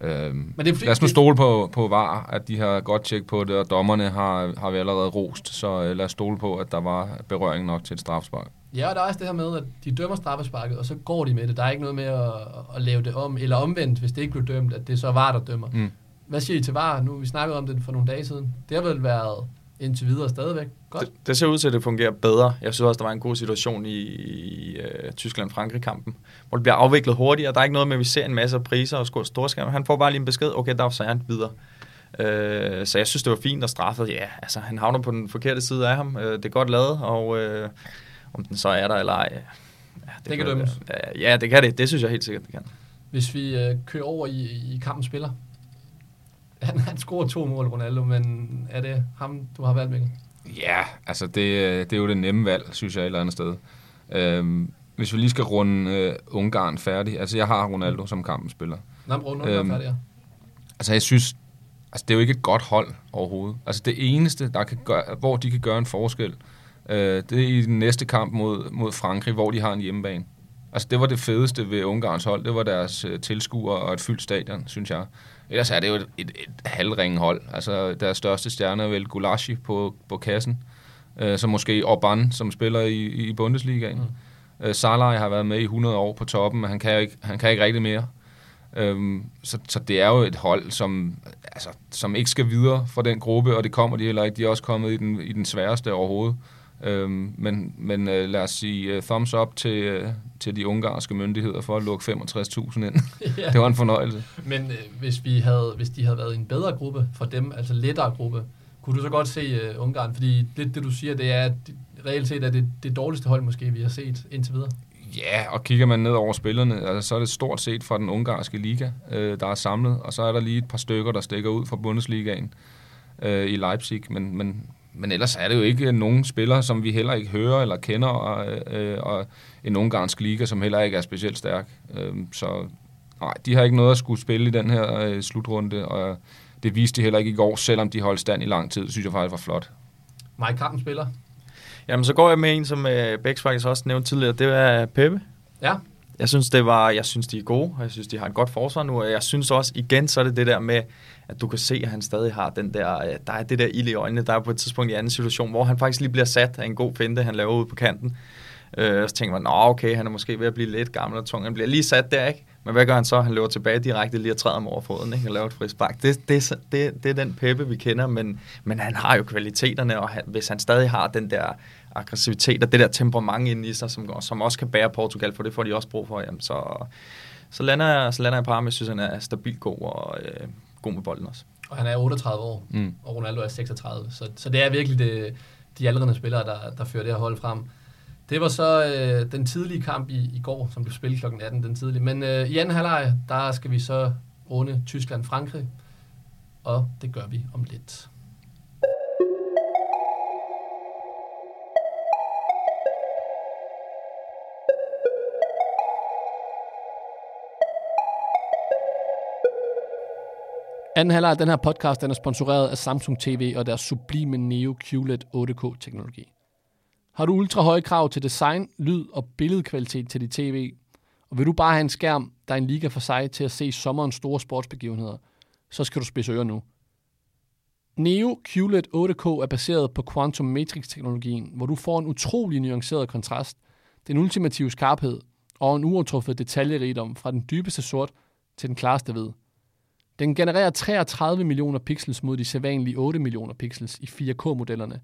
Øhm, Men det er fordi, lad os nu stole på, på VAR, at de har godt tjek på det, og dommerne har, har vi allerede rost, så øh, lad os stole på, at der var berøring nok til et strafspark. Ja, og der er også det her med, at de dømmer straffesparket, og så går de med det. Der er ikke noget med at, at lave det om, eller omvendt, hvis det ikke blev dømt, at det er så var der dømmer. Mm. Hvad siger I til VAR nu? Vi snakkede om det for nogle dage siden. Det har vel været indtil videre stadigvæk godt. Det, det ser ud til, at det fungerer bedre. Jeg synes også, der var en god situation i, i uh, Tyskland-Frankrig-kampen, hvor det bliver afviklet hurtigere. Der er ikke noget med, at vi ser en masse priser og scorer storskærm. Han får bare lige en besked, okay, der er han videre. Uh, så jeg synes, det var fint og straffet. Ja, altså, han havner på den forkerte side af ham. Uh, det er godt lavet, og uh, om den så er der eller ej. Ja, Det kan dømmes. Uh, ja, det kan det. Det synes jeg helt sikkert, det kan. Hvis vi øh, kører over i, i kampen spiller. Han, han scorer to mål, Ronaldo, men er det ham, du har valgt, Mikkel? Ja, altså det, det er jo det nemme valg, synes jeg, et eller andet sted. Øhm, hvis vi lige skal runde øh, Ungarn færdig. Altså, jeg har Ronaldo som kampens spiller. Nå, men Øhm, øhm, færdig, ja. Altså, jeg synes, altså, det er jo ikke et godt hold overhovedet. Altså, det eneste, der kan gøre, hvor de kan gøre en forskel, øh, det er i den næste kamp mod, mod Frankrig, hvor de har en hjemmebane. Altså, det var det fedeste ved Ungarns hold. Det var deres øh, tilskuere og et fyldt stadion, synes jeg. Ellers er det jo et, et, et halvringe hold. Altså, deres største stjerne er vel Gulashi på, på kassen. Øh, så måske Orban, som spiller i, i Bundesligaen. Mm. Øh, Salah har været med i 100 år på toppen, men han kan ikke, han kan ikke rigtig mere. Øhm, så, så det er jo et hold, som, altså, som ikke skal videre fra den gruppe, og det kommer de heller ikke. De er også kommet i den, i den sværeste overhovedet. Øhm, men men øh, lad os sige uh, thumbs up til, uh, til de ungarske myndigheder for at lukke 65.000 ind. (laughs) ja. det var en fornøjelse. Men øh, hvis, vi havde, hvis de havde været en bedre gruppe for dem, altså lettere gruppe, kunne du så godt se øh, Ungarn? Fordi det, det, du siger, det er, at reelt set er det det dårligste hold, måske, vi har set indtil videre. Ja, og kigger man ned over spillerne, altså, så er det stort set fra den ungarske liga, øh, der er samlet, og så er der lige et par stykker, der stikker ud fra Bundesligaen øh, i Leipzig, men, men, men ellers er det jo ikke nogen spillere, som vi heller ikke hører eller kender, og, øh, og en ungarsk liga, som heller ikke er specielt stærk. Øh, så nej, de har ikke noget at skulle spille i den her øh, slutrunde, og det viste de heller ikke i går, selvom de holdt stand i lang tid, synes jeg faktisk var flot. Mike Kampen spiller. Jamen, så går jeg med en, som øh, Bex faktisk også nævnte tidligere. Det er Peppe. Ja, jeg synes, det var, jeg synes, de er gode, og jeg synes, de har et godt forsvar nu, og jeg synes også, igen, så er det det der med, at du kan se, at han stadig har den der, øh, der er det der ild i øjnene, der er på et tidspunkt i anden situation, hvor han faktisk lige bliver sat af en god finte, han laver ud på kanten. Øh, så tænker man, nå okay, han er måske ved at blive lidt gammel og tung, han bliver lige sat der, ikke? Men hvad gør han så? Han løber tilbage direkte lige og træder ham over foden, ikke? Og laver et frispark. Det, det, det, det er den Peppe, vi kender, men, men han har jo kvaliteterne, og han, hvis han stadig har den der aggressivitet og det der temperament inde i sig, som, som også kan bære Portugal, for det får de også brug for, jamen, så, så lander jeg, så lander jeg ham. Jeg synes, han er stabilt god og øh, god med bolden også. og han er 38 år, Mm. og Ronaldo er 36. Så, så det er virkelig det, de aldrende spillere, der, der fører det her hold frem. Det var så øh, den tidlige kamp i, i går, som blev spillet kl. 18, den tidlige. Men øh, i anden halvleg, der skal vi så runde Tyskland-Frankrig, og det gør vi om lidt. Anden halvleg af den her podcast den er sponsoreret af Samsung TV og deres sublime Neo QLED 8K-teknologi. Har du ultra høje krav til design, lyd og billedkvalitet til dit tv, Og vil du bare have en skærm, der er en liga for sig til at se sommerens store sportsbegivenheder, så skal du spidse ører nu. Neo QLED 8K er baseret på Quantum Matrix-teknologien, hvor du får en utrolig nuanceret kontrast, den ultimative skarphed og en uovertruffet detaljerigdom fra den dybeste sort til den klareste hvid. Den genererer 33 millioner pixels mod de sædvanlige 8 millioner pixels i 4K-modellerne,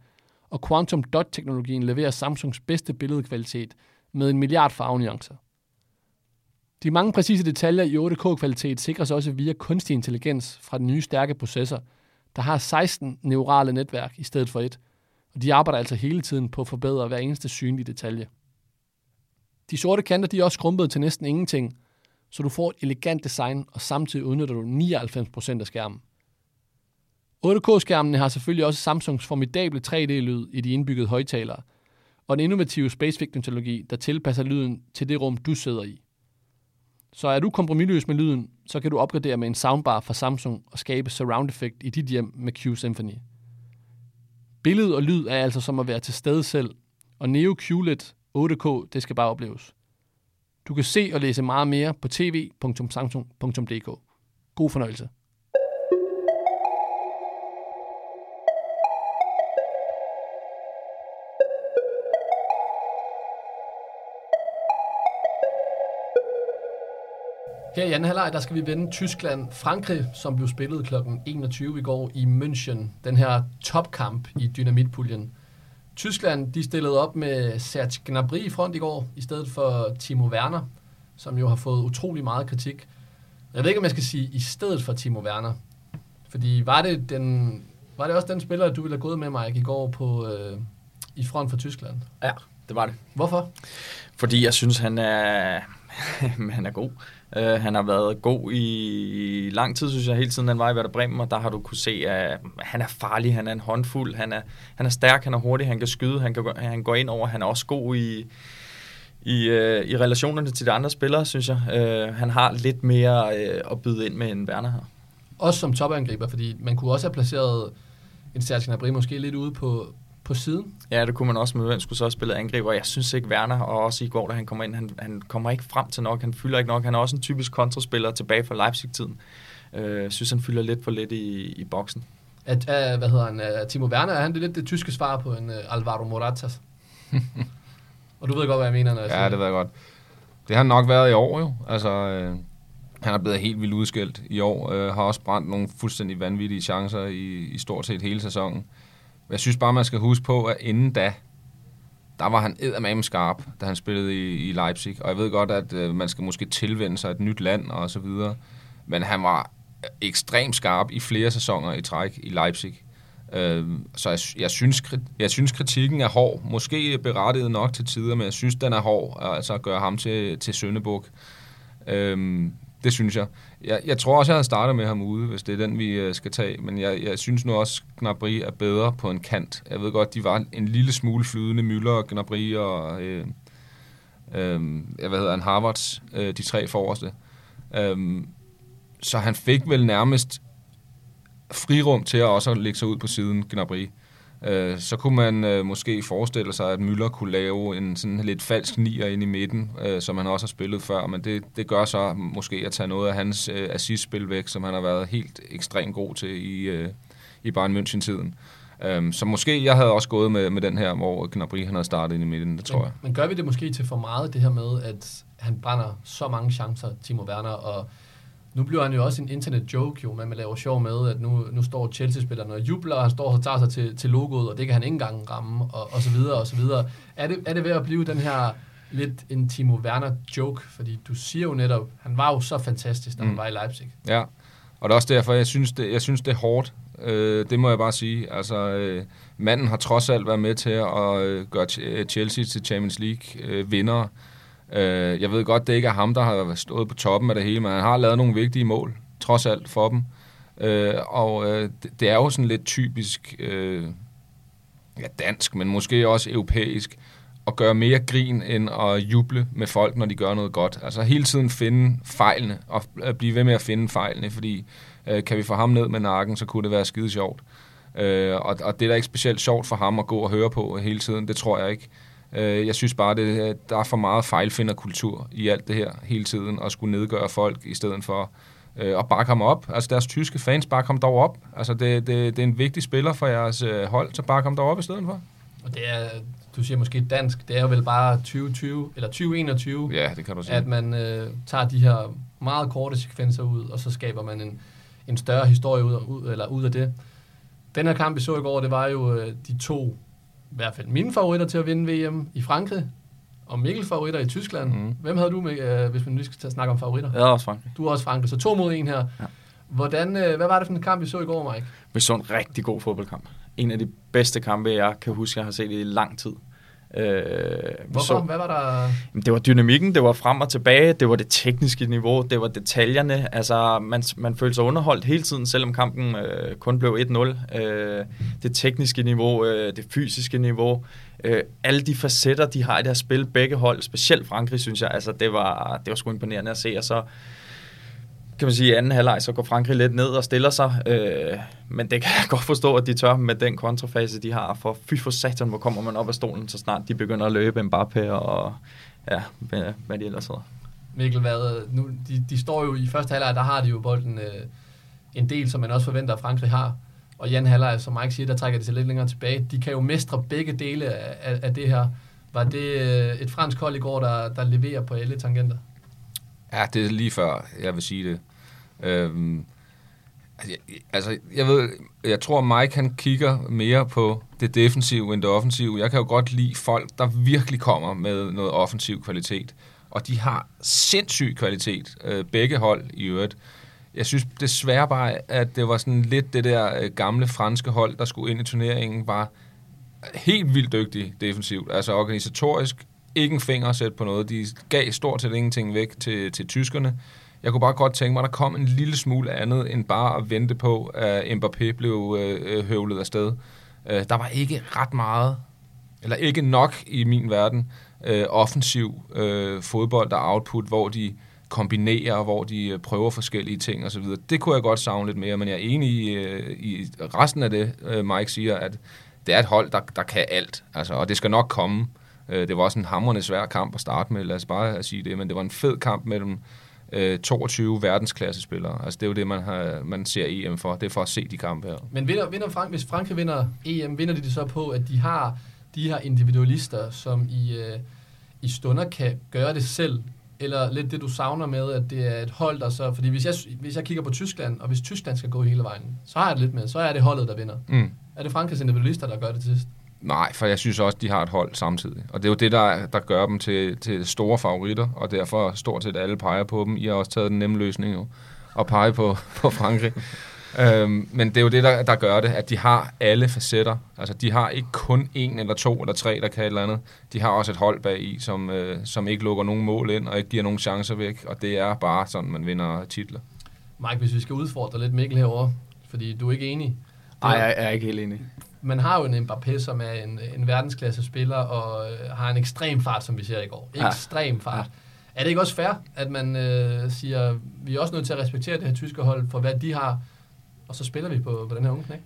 og Quantum Dot-teknologien leverer Samsungs bedste billedkvalitet med en milliard farvenuancer. De mange præcise detaljer i 8K-kvalitet sikres også via kunstig intelligens fra den nye stærke processor, der har 16 neurale netværk i stedet for et, og de arbejder altså hele tiden på at forbedre hver eneste synlige detalje. De sorte kanter de er også skrumpet til næsten ingenting, så du får et elegant design, og samtidig udnytter du 99% af skærmen. 8K-skærmene har selvfølgelig også Samsungs formidable 3D-lyd i de indbyggede højtalere, og en innovativ SpaceVic-teknologi, der tilpasser lyden til det rum, du sidder i. Så er du kompromilløs med lyden, så kan du opgradere med en soundbar fra Samsung og skabe surround effect i dit hjem med Q Symphony. Billede og lyd er altså som at være til stede selv, og Neo QLED 8K, det skal bare opleves. Du kan se og læse meget mere på tv.samsung.dk. God fornøjelse. Her i anden halvleg, der skal vi vende Tyskland-Frankrig, som blev spillet kl. 21 i går i München. Den her topkamp i dynamitpuljen. Tyskland, de stillede op med Serge Gnabry i front i går, i stedet for Timo Werner, som jo har fået utrolig meget kritik. Jeg ved ikke, om jeg skal sige i stedet for Timo Werner. Fordi var det, den, var det også den spiller, du ville have gået med, Mike, i går på, øh, i front for Tyskland? Ja, det var det. Hvorfor? Fordi jeg synes, han er, (laughs) han er god. Uh, han har været god i lang tid, synes jeg, hele tiden han var i Werder Bremen, og der har du kunne se, at han er farlig, han er en håndfuld, han er, han er stærk, han er hurtig, han kan skyde, han, kan, han går ind over, han er også god i, i, øh, i relationerne til de andre spillere, synes jeg. Øh, han har lidt mere øh, at byde ind med en Werner her. Også som topangriber, fordi man kunne også have placeret en Serge Gnabry måske lidt ude på, på siden. Ja, det kunne man også, men hvem skulle så spille angriber? Jeg synes ikke, Werner, og også i går, da han kommer ind, han, han kommer ikke frem til nok, han fylder ikke nok. Han er også en typisk kontraspiller tilbage fra Leipzig-tiden. Øh, jeg synes, han fylder lidt for lidt i, i boksen. At, uh, hvad hedder han? Uh, Timo Werner, er han det lidt det tyske svar på en uh, Alvaro Moratas? (laughs) og du ved godt, hvad jeg mener, når jeg Ja, siger det ved jeg godt. Det har han nok været i år jo. Altså, øh, han er blevet helt vildt udskilt i år. Øh, har også brændt nogle fuldstændig vanvittige chancer i, i stort set hele sæsonen. Jeg synes bare, man skal huske på, at inden da, der var han eddermame skarp, da han spillede i, i Leipzig. Og jeg ved godt, at øh, man skal måske tilvende sig et nyt land og så videre. Men han var ekstremt skarp i flere sæsoner i træk i Leipzig. Øh, så jeg, jeg, synes, jeg synes, kritikken er hård. Måske berettiget nok til tider, men jeg synes, den er hård. Altså at gøre ham til, til Søndebuk. Øh, det synes jeg. jeg. Jeg tror også, jeg havde startet med ham ude, hvis det er den, vi øh, skal tage. Men jeg, jeg synes nu også, Gnabry er bedre på en kant. Jeg ved godt, de var en lille smule flydende, Müller Gnabry og... Øh, øh, hvad hedder han, Harvards, øh, de tre forreste. Øh, så han fik vel nærmest frirum til at også lægge sig ud på siden, Gnabry. Øh, så kunne man øh, måske forestille sig, at Müller kunne lave en sådan lidt falsk nier ind i midten, øh, som han også har spillet før, men det, det gør så måske at tage noget af hans øh, assist-spil væk, som han har været helt ekstremt god til i, øh, i Bayern München-tiden. Um, så måske jeg havde også gået med, med den her, hvor Gnabry han havde startet ind i midten, det tror men, jeg. Men gør vi det måske til for meget, det her med, at han brænder så mange chancer, Timo Werner, og nu bliver han jo også en internet joke, jo, man laver sjov med, at nu, nu står Chelsea-spillerne og jubler, og han står og tager sig til, til logoet, og det kan han ikke engang ramme, og, og så videre, og så videre. Er det, er det ved at blive den her lidt en Timo Werner-joke? Fordi du siger jo netop, han var jo så fantastisk, da mm. han var i Leipzig. Ja, og det er også derfor, jeg synes, det, jeg synes, det er hårdt. Øh, det må jeg bare sige. Altså, øh, manden har trods alt været med til at øh, gøre Chelsea til Champions League-vinder. Øh, Øh, jeg ved godt, det ikke er ham, der har stået på toppen af det hele, men han har lavet nogle vigtige mål, trods alt for dem. Øh, og øh, det, det er jo sådan lidt typisk øh, ja, dansk, men måske også europæisk, at gøre mere grin, end at juble med folk, når de gør noget godt. Altså hele tiden finde fejlene, og øh, blive ved med at finde fejlene, fordi øh, kan vi få ham ned med nakken, så kunne det være skide sjovt. Øh, og, og det er da ikke specielt sjovt for ham at gå og høre på hele tiden, det tror jeg ikke. Øh, jeg synes bare, det, der er for meget fejlfinderkultur i alt det her hele tiden, og skulle nedgøre folk i stedet for øh, at bare komme op. Altså deres tyske fans, bare kom dog op. Altså det, det, det er en vigtig spiller for jeres øh, hold, så bare kom dog op i stedet for. Og det er, du siger måske dansk, det er jo vel bare 2020, eller 2021, Ja, det kan du sige. at man øh, tager de her meget korte sekvenser ud, og så skaber man en, en større historie ud, ud, eller ud af det. Den her kamp, vi så i går, det var jo øh, de to, i hvert fald mine favoritter til at vinde VM i Frankrig, og Mikkel favoritter i Tyskland. Mm. Hvem havde du med, øh, hvis man nu skal tage snakke om favoritter? Jeg er også Frankrig. Du er også Frankrig, så to mod en her. Ja. Ja. Hvordan, øh, hvad var det for en kamp, vi så i går, Mike? Vi så en rigtig god fodboldkamp. En af de bedste kampe, jeg kan huske, jeg har set i lang tid. Øh, Hvorfor? Så, Hvad var der? Jamen, det var dynamikken, det var frem og tilbage, det var det tekniske niveau, det var detaljerne. Altså, man, man følte sig underholdt hele tiden, selvom kampen øh, kun blev 1-0. Øh, det tekniske niveau, øh, det fysiske niveau, øh, alle de facetter, de har i deres spil, begge hold, specielt Frankrig, synes jeg, altså, det var, det var sgu imponerende at se. Og så kan man sige, i anden halvleg, så går Frankrig lidt ned og stiller sig. Øh, men det kan jeg (laughs) godt forstå, at de tør med den kontrafase, de har. For fy for satan, hvor kommer man op af stolen, så snart de begynder at løbe Mbappé og ja, hvad, hvad de ellers hedder. Mikkel, hvad, nu, de, de står jo i første halvleg, der har de jo bolden øh, en del, som man også forventer, at Frankrig har. Og Jan halvleg, som Mike siger, der trækker de sig lidt længere tilbage. De kan jo mestre begge dele af, af, af det her. Var det øh, et fransk hold i går, der, der leverer på alle tangenter? Ja, det er lige før, jeg vil sige det. Øhm, altså, jeg- altså, jeg ved, jeg tror, Mike han kigger mere på det defensive end det offensive. Jeg kan jo godt lide folk, der virkelig kommer med noget offensiv kvalitet. Og de har sindssyg kvalitet, øh, begge hold i øvrigt. Jeg synes desværre bare, at det var sådan lidt det der øh, gamle franske hold, der skulle ind i turneringen, var helt vildt dygtig defensivt. Altså organisatorisk, ikke en finger at sætte på noget. De gav stort set ingenting væk til, til tyskerne. Jeg kunne bare godt tænke mig, at der kom en lille smule andet, end bare at vente på, at Mbappé blev øh, øh høvlet afsted. Øh, der var ikke ret meget, eller ikke nok i min verden, øh, offensiv øh, fodbold der output, hvor de kombinerer, hvor de øh, prøver forskellige ting osv. Det kunne jeg godt savne lidt mere, men jeg er enig i, øh, i resten af det, øh, Mike siger, at det er et hold, der, der kan alt, altså, og det skal nok komme. Øh, det var også en hamrende svær kamp at starte med, lad os bare sige det, men det var en fed kamp mellem øh, 22 verdensklassespillere. Altså det er jo det, man, har, man ser EM for. Det er for at se de kampe her. Men vinder, vinder Frank, hvis Frankrig vinder EM, vinder de det så på, at de har de her individualister, som i, øh, i stunder kan gøre det selv? Eller lidt det, du savner med, at det er et hold, der så... Fordi hvis jeg, hvis jeg kigger på Tyskland, og hvis Tyskland skal gå hele vejen, så har jeg det lidt med. Så er det holdet, der vinder. Mm. Er det Frankrigs individualister, der gør det til sidst? Nej, for jeg synes også, de har et hold samtidig. Og det er jo det, der, der gør dem til, til store favoritter, og derfor stort set alle peger på dem. I har også taget den nemme løsning jo, og pege på, (laughs) på Frankrig. øhm, men det er jo det, der, der gør det, at de har alle facetter. Altså, de har ikke kun en eller to eller tre, der kan et eller andet. De har også et hold bag i, som, øh, som ikke lukker nogen mål ind, og ikke giver nogen chancer væk. Og det er bare sådan, man vinder titler. Mike, hvis vi skal udfordre lidt Mikkel herover, fordi du er ikke enig. Nej, jeg er ikke helt enig. Man har jo en Mbappé, som er en, en verdensklasse spiller, og øh, har en ekstrem fart, som vi ser i går. Ja. Ekstrem fart. Er det ikke også fair, at man øh, siger, vi er også nødt til at respektere det her tyske hold for, hvad de har, og så spiller vi på, på den her unge knæk?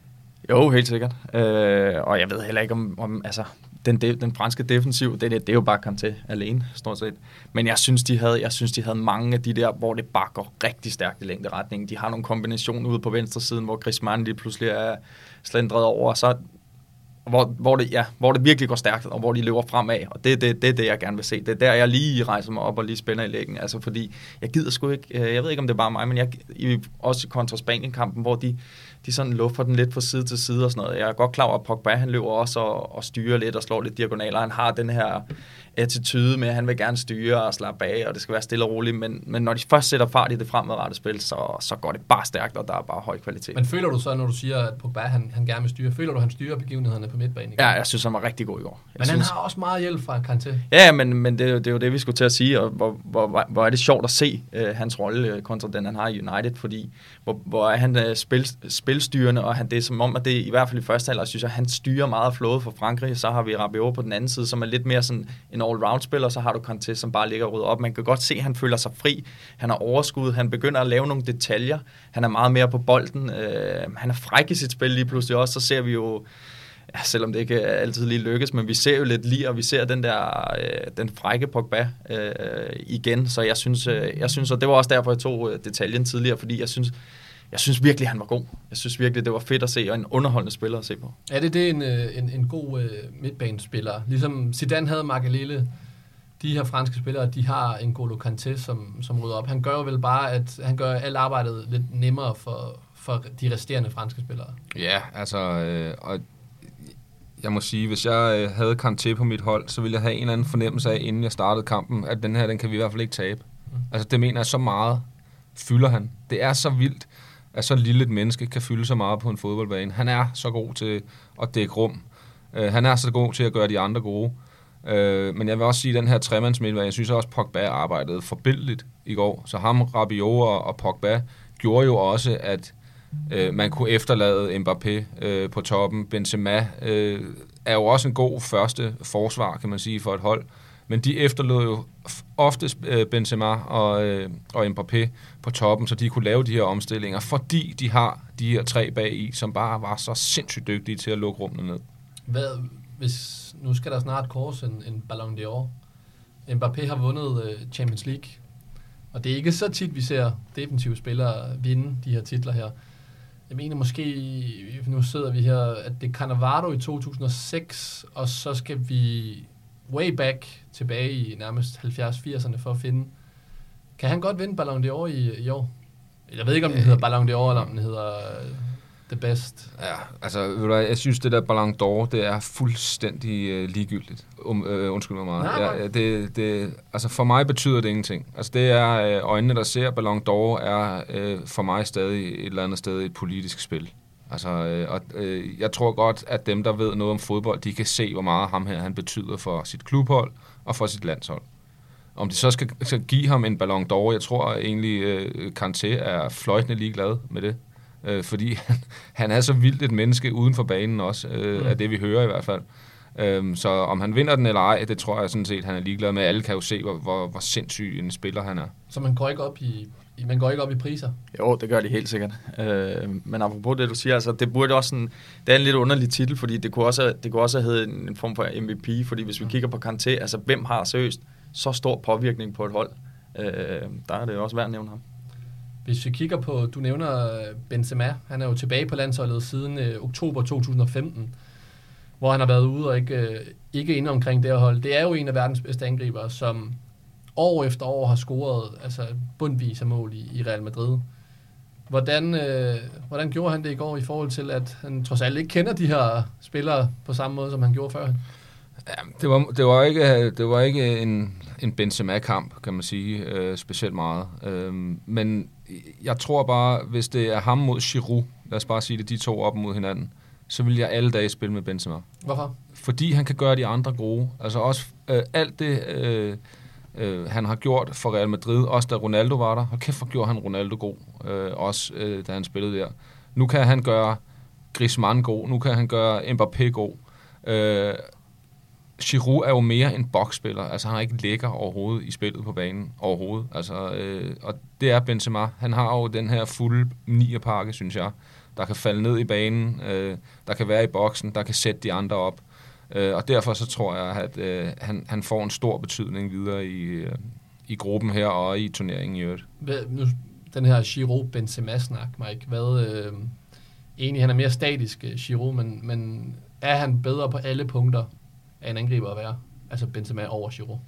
Jo, helt sikkert. Øh, og jeg ved heller ikke om, om altså, den, de, den franske defensiv, det, det, det er jo bare Kanté alene, stort set. Men jeg synes, de havde, jeg synes, de havde mange af de der, hvor det bare går rigtig stærkt i længderetningen. De har nogle kombinationer ude på venstre siden, hvor Griezmann lige pludselig er slendret over, så hvor, hvor, det, ja, hvor det virkelig går stærkt, og hvor de løber fremad. Og det er det, det, det, jeg gerne vil se. Det er der, jeg lige rejser mig op og lige spænder i læggen. Altså, fordi jeg gider sgu ikke, øh, jeg ved ikke, om det er bare mig, men jeg, i, også kontra Spanien-kampen, hvor de, de sådan luffer den lidt fra side til side og sådan noget. Jeg er godt klar over, at Pogba han løber også og, og styrer lidt og slår lidt diagonaler. Han har den her attitude med, at han vil gerne styre og slappe af, og det skal være stille og roligt. Men, men når de først sætter fart i det fremadrettede spil, så, så går det bare stærkt, og der er bare høj kvalitet. Men føler du så, når du siger, at Pogba han, han gerne vil styre, føler du, at han styrer begivenhederne på midtbanen? igen? Ja, jeg synes, han var rigtig god i går. Jeg Men han synes, har også meget hjælp fra Kanté. Ja, men, men det, er jo- det er jo det, vi skulle til at sige, og hvor, hvor, hvor, er det sjovt at se øh, hans rolle øh, kontra den, han har i United, fordi hvor, hvor er han øh, spil, spilstyrende, og han, det er som om, at det i hvert fald i første halvleg, synes jeg, han styrer meget af flådet for Frankrig, så har vi Rabiot på den anden side, som er lidt mere sådan en all-round-spiller, så har du Kanté, som bare ligger og rydder op. Man kan godt se, at han føler sig fri, han har overskud, han begynder at lave nogle detaljer, han er meget mere på bolden, øh, han er fræk i sit spil lige pludselig også, så ser vi jo ja, selvom det ikke altid lige lykkes, men vi ser jo lidt lige, og vi ser den der, øh, den frække Pogba øh, igen, så jeg synes, øh, jeg synes, og det var også derfor, jeg tog øh, detaljen tidligere, fordi jeg synes, jeg synes virkelig, han var god. Jeg synes virkelig, det var fedt at se, og en underholdende spiller at se på. Er det det en, øh, en, en god øh, midtbanespiller? Ligesom Zidane havde Magalele, de her franske spillere, de har en god Kanté, som, som rydder op. Han gør jo vel bare, at han gør alt arbejdet lidt nemmere for, for de resterende franske spillere. Ja, altså, øh, og jeg må sige, hvis jeg øh, havde Kanté på mit hold, så ville jeg have en eller anden fornemmelse af, inden jeg startede kampen, at den her, den kan vi i hvert fald ikke tabe. Mm. Altså, det mener jeg så meget, fylder han. Det er så vildt, at så lille et menneske kan fylde så meget på en fodboldbane. Han er så god til at dække rum. Øh, han er så god til at gøre de andre gode. Øh, men jeg vil også sige, at den her tremandsmiddelbane, jeg synes også, at Pogba arbejdede forbilligt i går. Så ham, Rabiot og, og Pogba gjorde jo også, at øh, man kunne efterlade Mbappé øh, på toppen. Benzema øh, er jo også en god første forsvar, kan man sige, for et hold. Men de efterlod jo oftest øh, Benzema og, øh, og Mbappé på toppen, så de kunne lave de her omstillinger, fordi de har de her tre bag i, som bare var så sindssygt dygtige til at lukke rummene ned. Hvad, hvis, nu skal der snart kors en, en Ballon d'Or. Mbappé har vundet øh, Champions League, og det er ikke så tit, vi ser defensive spillere vinde de her titler her. Jeg mener måske, nu sidder vi her, at det er Cannavaro i 2006, og så skal vi way back tilbage i nærmest 70-80'erne for at finde. Kan han godt vinde Ballon d'Or i, i år? Jeg ved ikke, om den hedder Ballon d'Or, eller om den hedder øh, The Best. Ja, altså, ved du hvad, jeg synes, det der Ballon d'Or, det er fuldstændig uh, ligegyldigt. Um, uh, undskyld mig meget. Nej, ja, det, det, altså, for mig betyder det ingenting. Altså, det er uh, øjnene, der ser Ballon d'Or, er uh, for mig stadig et eller andet sted et politisk spil. Altså, øh, og, øh, jeg tror godt, at dem, der ved noget om fodbold, de kan se, hvor meget ham her han betyder for sit klubhold og for sit landshold. Om de så skal, skal give ham en ballon d'or, jeg tror egentlig, øh, Kanté er fløjtende ligeglad med det. Øh, fordi (laughs) han, han er så vildt et menneske uden for banen også, øh, mm. af det vi hører i hvert fald. Øh, så om han vinder den eller ej, det tror jeg sådan set, han er ligeglad med. Alle kan jo se, hvor, hvor, hvor sindssyg en spiller han er. Så man går ikke op i man går ikke op i priser? Jo, det gør de helt sikkert. Øh, men apropos det, du siger, altså, det burde også en, det er en lidt underlig titel, fordi det kunne også, det kunne også have heddet en, en form for MVP, fordi hvis vi kigger på Kanté, altså hvem har seriøst så stor påvirkning på et hold? Øh, der er det også værd at nævne ham. Hvis vi kigger på, du nævner Benzema, han er jo tilbage på landsholdet siden øh, oktober 2015, hvor han har været ude og ikke, øh, ikke inde omkring det her hold. Det er jo en af verdens bedste angriber, som år efter år har scoret altså bundvis af mål i, i Real Madrid. Hvordan, øh, hvordan gjorde han det i går i forhold til, at han trods alt ikke kender de her spillere på samme måde, som han gjorde før? Ja, det, var, det var ikke, det var ikke en, en Benzema-kamp, kan man sige, øh, specielt meget. Øh, men jeg tror bare, hvis det er ham mod Giroud, lad os bare sige det, de to op mod hinanden, så vil jeg alle dage spille med Benzema. Hvorfor? Fordi han kan gøre de andre gode. Altså også øh, alt det... Øh, øh, han har gjort for Real Madrid, også da Ronaldo var der. Og kæft, hvor gjorde han Ronaldo god, øh, også øh, da han spillede der. Nu kan han gøre Griezmann god, nu kan han gøre Mbappé god. Øh, Giroud er jo mere en boksspiller, altså han er ikke lækker overhovedet i spillet på banen, overhovedet. Altså, øh, og det er Benzema. Han har jo den her fulde nierpakke, synes jeg, der kan falde ned i banen, øh, der kan være i boksen, der kan sætte de andre op. Øh, og derfor så tror jeg, at øh, han, han får en stor betydning videre i, øh, i gruppen her og i turneringen i øvrigt. Nu, den her Giro Benzema-snak, Mike, hvad... Øh, egentlig han er mere statisk, øh, Giro, men, men er han bedre på alle punkter af en angriber at være? Altså Benzema over Giro?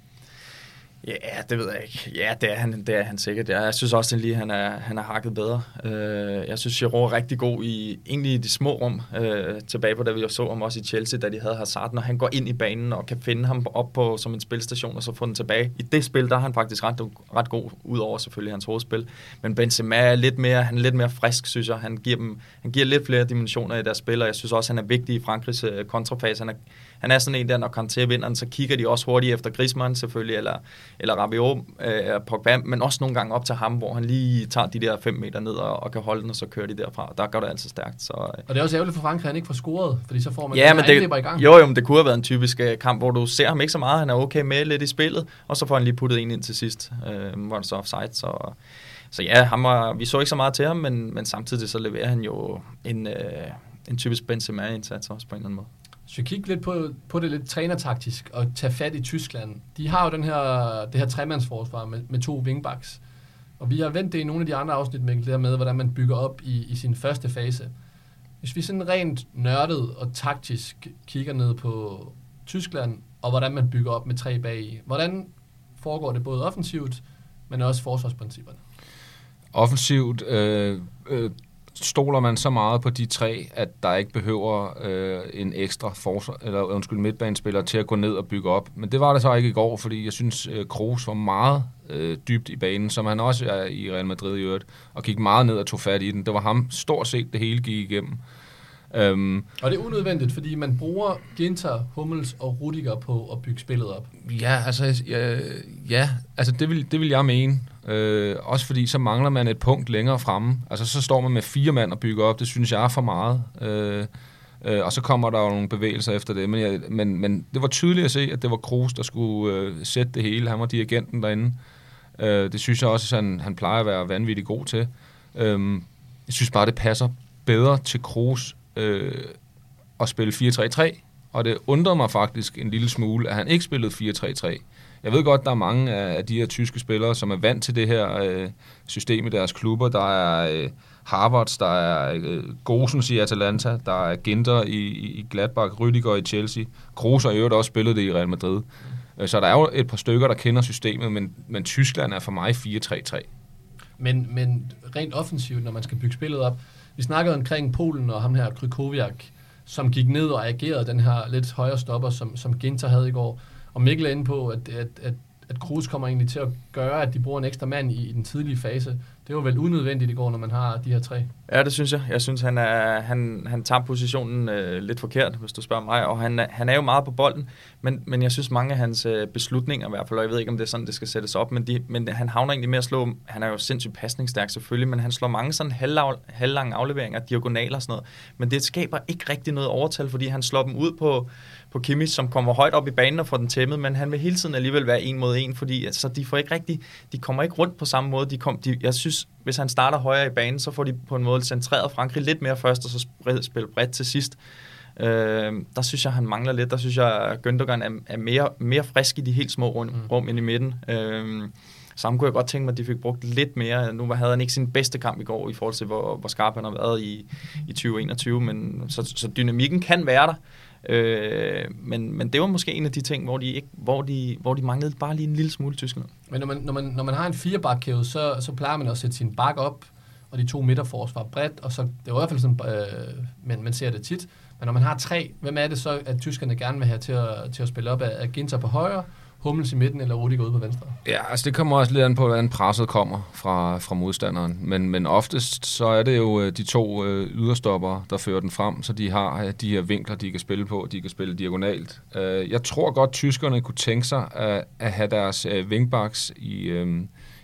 Ja, det ved jeg ikke. Ja, det er han, det er han sikkert. Ja, jeg synes også, at lige han er, han er hakket bedre. Øh, jeg synes, Giroud er rigtig god i egentlig i de små rum. Øh, tilbage på, da vi så ham også i Chelsea, da de havde Hazard, når han går ind i banen og kan finde ham op på som en spilstation og så få den tilbage. I det spil, der er han faktisk ret, ret god, udover selvfølgelig hans hovedspil. Men Benzema er lidt mere, han er lidt mere frisk, synes jeg. Han giver, dem, han giver lidt flere dimensioner i deres spil, og jeg synes også, han er vigtig i Frankrigs øh, kontrafase. Han er, han er sådan en der, når Kanté vinder så kigger de også hurtigt efter Griezmann selvfølgelig, eller, eller Rabiot, øh, Pogba, men også nogle gange op til ham, hvor han lige tager de der 5 meter ned og, og kan holde den, og så kører de derfra. Der går det altså stærkt. Så, øh. Og det er også ærgerligt for Frankrig, at han ikke får scoret, fordi så får man ja, men det, i gang. Jo, jo, men det kunne have været en typisk øh, kamp, hvor du ser ham ikke så meget, han er okay med lidt i spillet, og så får han lige puttet en ind til sidst, øh, hvor han så offside, så... Så ja, ham var, vi så ikke så meget til ham, men, men samtidig så leverer han jo en, øh, en typisk Benzema-indsats også på en eller anden måde. Hvis vi kigger lidt på, på det lidt trænertaktisk og tage fat i Tyskland. De har jo den her, det her tremandsforsvar med, med to wingbacks. Og vi har vendt det i nogle af de andre afsnit, med det der med, hvordan man bygger op i, i sin første fase. Hvis vi sådan rent nørdet og taktisk kigger ned på Tyskland, og hvordan man bygger op med tre bag hvordan foregår det både offensivt, men også forsvarsprincipperne? Offensivt øh, øh, stoler man så meget på de tre, at der ikke behøver øh, en ekstra forsvar, eller undskyld, midtbanespiller til at gå ned og bygge op. Men det var det så ikke i går, fordi jeg synes, øh, Kroos var meget øh, dybt i banen, som han også er i Real Madrid i øvrigt, og gik meget ned og tog fat i den. Det var ham stort set det hele gik igennem. Øhm, og det er unødvendigt, fordi man bruger Ginter, Hummels og Rudiger på at bygge spillet op. Ja, altså, ja, ja, altså det, vil, det vil jeg mene. Øh, også fordi så mangler man et punkt længere fremme. Altså så står man med fire mand og bygger op. Det synes jeg er for meget. Øh, øh, og så kommer der jo nogle bevægelser efter det. Men, jeg, men, men det var tydeligt at se, at det var Kroos, der skulle øh, sætte det hele. Han var dirigenten derinde. Øh, det synes jeg også, at han, han plejer at være vanvittigt god til. Øh, jeg synes bare, det passer bedre til Kroos øh, at spille 4-3-3, og det undrer mig faktisk en lille smule, at han ikke spillede 4-3-3. Jeg ved godt, der er mange af de her tyske spillere, som er vant til det her øh, system i deres klubber. Der er øh, Harvards, der er øh, Gosens i Atalanta, der er Ginter i, i Gladbach, Rüdiger i Chelsea. Kroos har i øvrigt også spillet det i Real Madrid. Øh, så der er jo et par stykker, der kender systemet, men, men Tyskland er for mig 4-3-3. Men, men rent offensivt, når man skal bygge spillet op, vi snakkede omkring Polen og ham her, Krykowiak, som gik ned og agerede den her lidt højere stopper, som, som Ginter havde i går. Og Mikkel er inde på, at, at, at, at Kroos kommer egentlig til at gøre, at de bruger en ekstra mand i, i den tidlige fase. Det var vel unødvendigt i går, når man har de her tre. Ja, det synes jeg. Jeg synes, han, er, han, han tager positionen øh, lidt forkert, hvis du spørger mig. Og han, han er jo meget på bolden, men, men jeg synes, mange af hans øh, beslutninger i hvert fald, og jeg ved ikke, om det er sådan, det skal sættes op, men, de, men han havner egentlig med at slå, han er jo sindssygt pasningsstærk selvfølgelig, men han slår mange sådan halvlange afleveringer, diagonaler og sådan noget. Men det skaber ikke rigtig noget overtal, fordi han slår dem ud på på Kimmich, som kommer højt op i banen og får den tæmmet, men han vil hele tiden alligevel være en mod en, fordi altså, de får ikke rigtig, de kommer ikke rundt på samme måde. De kom, de, jeg synes, hvis han starter højere i banen, så får de på en måde centreret Frankrig lidt mere først, og så spille bredt til sidst. Øh, der synes jeg, han mangler lidt. Der synes jeg, at Gündogan er, er mere, mere frisk i de helt små rum, mm. rum ind i midten. Øh, Samme kunne jeg godt tænke mig, at de fik brugt lidt mere. Nu havde han ikke sin bedste kamp i går, i forhold til, hvor, hvor skarp han har været i, i 2021, men så, så dynamikken kan være der. Øh, men, men det var måske en af de ting, hvor de, ikke, hvor de, hvor de manglede bare lige en lille smule Tyskland. Men når man, når man, når man har en firebakkæde, så, så plejer man at sætte sin bak op, og de to midterforsvar bredt, og så, det er i hvert fald sådan, øh, men man ser det tit, men når man har tre, hvem er det så, at tyskerne gerne vil have til at, til at spille op? af Ginter på højre, Hummels i midten, eller Rudiger ude på venstre? Ja, altså det kommer også lidt an på, hvordan presset kommer fra, fra modstanderen. Men, men oftest så er det jo øh, de to øh, yderstopper, der fører den frem, så de har øh, de her vinkler, de kan spille på, de kan spille diagonalt. Øh, jeg tror godt, tyskerne kunne tænke sig at, at have deres øh, wingbacks i... Øh,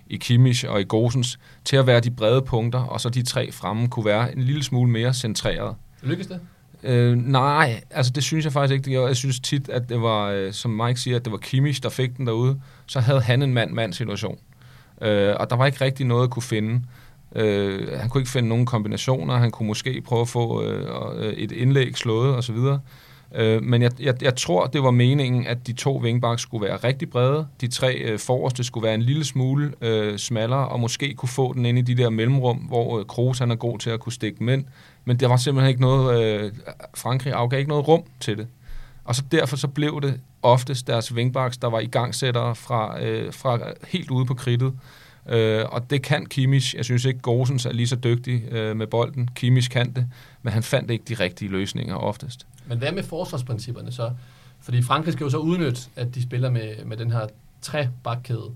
i Kimmich og i Gosens, til at være de brede punkter, og så de tre fremme kunne være en lille smule mere centreret. Lykkes det? Øh, nej, altså det synes jeg faktisk ikke. Det gjorde. Jeg synes tit, at det var, øh, som Mike siger, at det var Kimmich, der fik den derude. Så havde han en mand-mand situation. Øh, og der var ikke rigtig noget at kunne finde. Øh, han kunne ikke finde nogen kombinationer. Han kunne måske prøve at få øh, øh et indlæg slået osv. Øh, men jeg, jeg, jeg tror, det var meningen, at de to vingbaks skulle være rigtig brede. De tre øh, forreste skulle være en lille smule øh, smallere, og måske kunne få den ind i de der mellemrum, hvor øh, Kroos han er god til at kunne stikke dem ind. Men der var simpelthen ikke noget, øh, Frankrig afgav ikke noget rum til det. Og så derfor så blev det oftest deres wingbacks, der var i gangsættere fra, øh, fra helt ude på kridtet. Øh, og det kan Kimmich. Jeg synes ikke, Gosens er lige så dygtig øh, med bolden. Kimmich kan det, men han fandt ikke de rigtige løsninger oftest. Men hvad med forsvarsprincipperne så? Fordi Frankrig skal jo så udnytte, at de spiller med, med den her tre-bakkæde.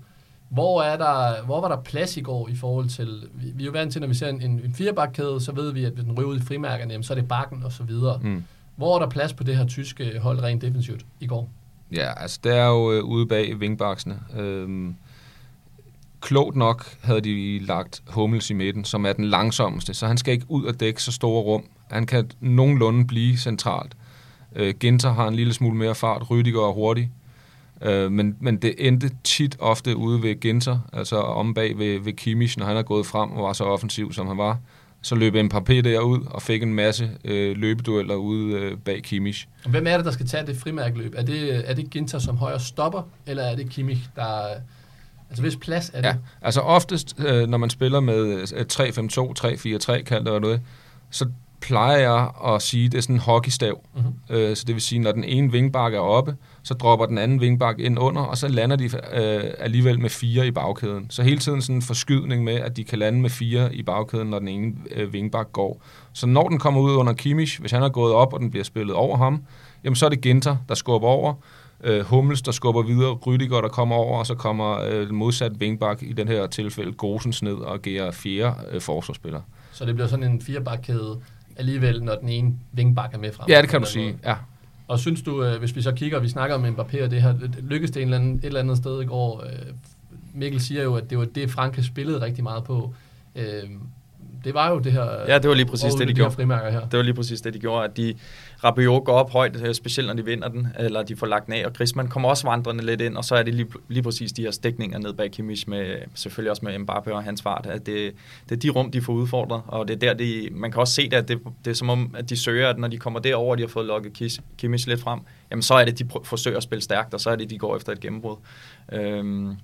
Hvor, er der, hvor var der plads i går i forhold til... Vi, vi er jo vant til, når vi ser en, en, en firebakkæde, så ved vi, at hvis den ryger ud i frimærkerne, jamen, så er det bakken og så videre. Mm. Hvor er der plads på det her tyske hold rent defensivt i går? Ja, altså det er jo øh, ude bag vingbaksene. Øhm, klogt nok havde de lagt Hummels i midten, som er den langsomste, så han skal ikke ud og dække så store rum. Han kan nogenlunde blive centralt. Øh, Ginter har en lille smule mere fart, Rydiger er hurtig. Øh, men, men det endte tit ofte ude ved Ginter, altså om bag ved, ved Kimmich, når han er gået frem og var så offensiv, som han var. så løb Mbappé derud og fik en masse øh, løbedueller ude øh, bag Kimmich. Hvem er det, der skal tage det frimærkeløb? Er det, er det Ginter som højre stopper, eller er det Kimmich, der... Altså, hvis plads er det? Ja, altså oftest, øh, når man spiller med øh, 3-5-2, 3-4-3, kalder det noget, så plejer jeg at sige, det er sådan en hockeystav. Mhm. Øh, så det vil sige, når den ene vingbak er oppe, så dropper den anden vingbak ind under, og så lander de øh, alligevel med fire i bagkæden. Så hele tiden sådan en forskydning med, at de kan lande med fire i bagkæden, når den ene øh, vingbak går. Så når den kommer ud under Kimmich, hvis han er gået op, og den bliver spillet over ham, jamen så er det Ginter, der skubber over, øh, Hummels, der skubber videre, Rydiger, der kommer over, og så kommer øh, modsat vingbak, i den her tilfælde Gosens ned og agerer fjerde øh, forsvarsspiller. Så det bliver sådan en firebakkæde alligevel, når den ene vingbak er med frem. Ja, det kan du sige. måde. Ja. Og synes du, øh, hvis vi så kigger, vi snakker om Mbappé og det her, lykkes det en eller anden, et eller andet sted i går? Øh, Mikkel siger jo, at det var det, Frankrig spillede rigtig meget på. Det var jo det her... Ja, det var lige præcis det, de her gjorde. frimærker her. Det var lige præcis det, de gjorde, at de Rabiot går op højt, øh, specielt når de vinder den, eller de får lagt den af, og Griezmann kommer også vandrende lidt ind, og så er det lige, lige præcis de her stikninger ned bag Kimmich, med, selvfølgelig også med Mbappé og hans fart, at det, det er de rum, de får udfordret, og det er der, de, man kan også se det, at det, det er som om, at de søger, at når de kommer derover, de har fået lukket Kimmich lidt frem, jamen så er det, de forsøger at spille stærkt, og så er det, de går efter et gennembrud. Øhm,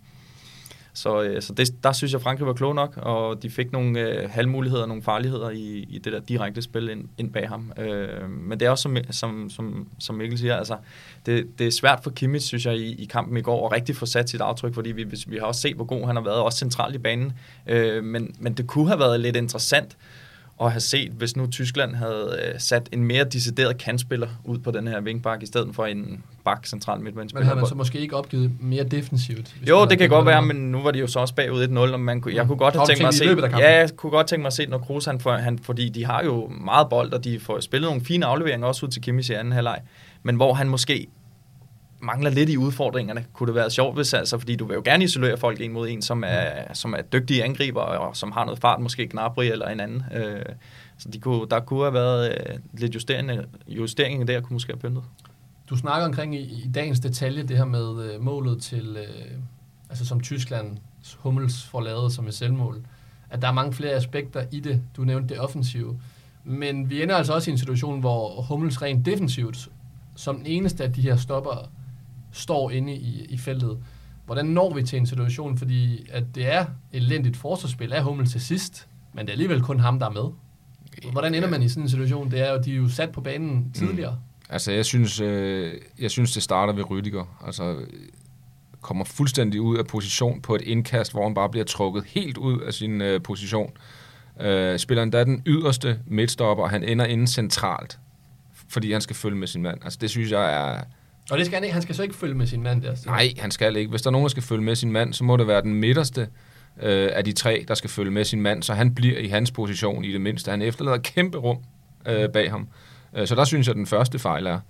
så, øh, så det, der synes jeg, Frankrig var klog nok, og de fik nogle øh, halvmuligheder, nogle farligheder i, i det der direkte spil ind, ind bag ham. Øh, men det er også, som, som, som, som Mikkel siger, altså, det, det er svært for Kimmich, synes jeg, i, i kampen i går, at rigtig få sat sit aftryk, fordi vi, vi har også set, hvor god han har været, også centralt i banen. Øh, men, men det kunne have været lidt interessant at have set, hvis nu Tyskland havde øh, sat en mere decideret kantspiller ud på den her vingbak, i stedet for en bak central Men midtbanespiller. havde man så måske ikke opgivet mere defensivt? Jo, det kan godt være, men nu var de jo så også bagud 1-0, og man, kunne- jeg Mm. kunne godt have tænkt mig at se, ja, jeg kunne godt tænke mig at se, når Kroos, han, får, han, fordi de har jo meget bold, og de får spillet nogle fine afleveringer også ud til Kimmich i anden halvleg, men hvor han måske mangler lidt i udfordringerne, kunne det være sjovt, hvis altså, fordi du vil jo gerne isolere folk en mod en, som er, som er dygtige angriber, og som har noget fart, måske Gnabry eller en anden. Øh, så de kunne, der kunne have været øh, lidt justeringer justeringer der, kunne måske have pyntet. Du snakker omkring i, i dagens detalje det her med øh, målet til, øh, altså som Tyskland Hummels får lavet som et selvmål, at der er mange flere aspekter i det. Du nævnte det offensive. Men vi ender altså også i en situation, hvor Hummels rent defensivt, som den eneste af de her stopper, står inde i, i feltet. Hvordan når vi til en situation, fordi at det er elendigt forsvarsspil af Hummels til sidst, men det er alligevel kun ham, der er med. Hvordan ender man i sådan en situation? Det er jo, de er jo sat på banen tidligere. Altså, jeg synes, øh, jeg synes, det starter ved Rydiger. Altså, kommer fuldstændig ud af position på et indkast, hvor han bare bliver trukket helt ud af sin øh, position. Øh, spiller endda den yderste midtstopper, og han ender inde centralt, fordi han skal følge med sin mand. Altså, det synes jeg er... Og det skal han ikke. Han skal så ikke følge med sin mand der. så- Nej, han skal ikke. Hvis der er nogen, der skal følge med sin mand, så må det være den midterste øh, af de tre, der skal følge med sin mand, så han bliver i hans position i det mindste. Han efterlader et kæmpe rum øh, bag ham. Øh, så der synes jeg, at den første fejl er.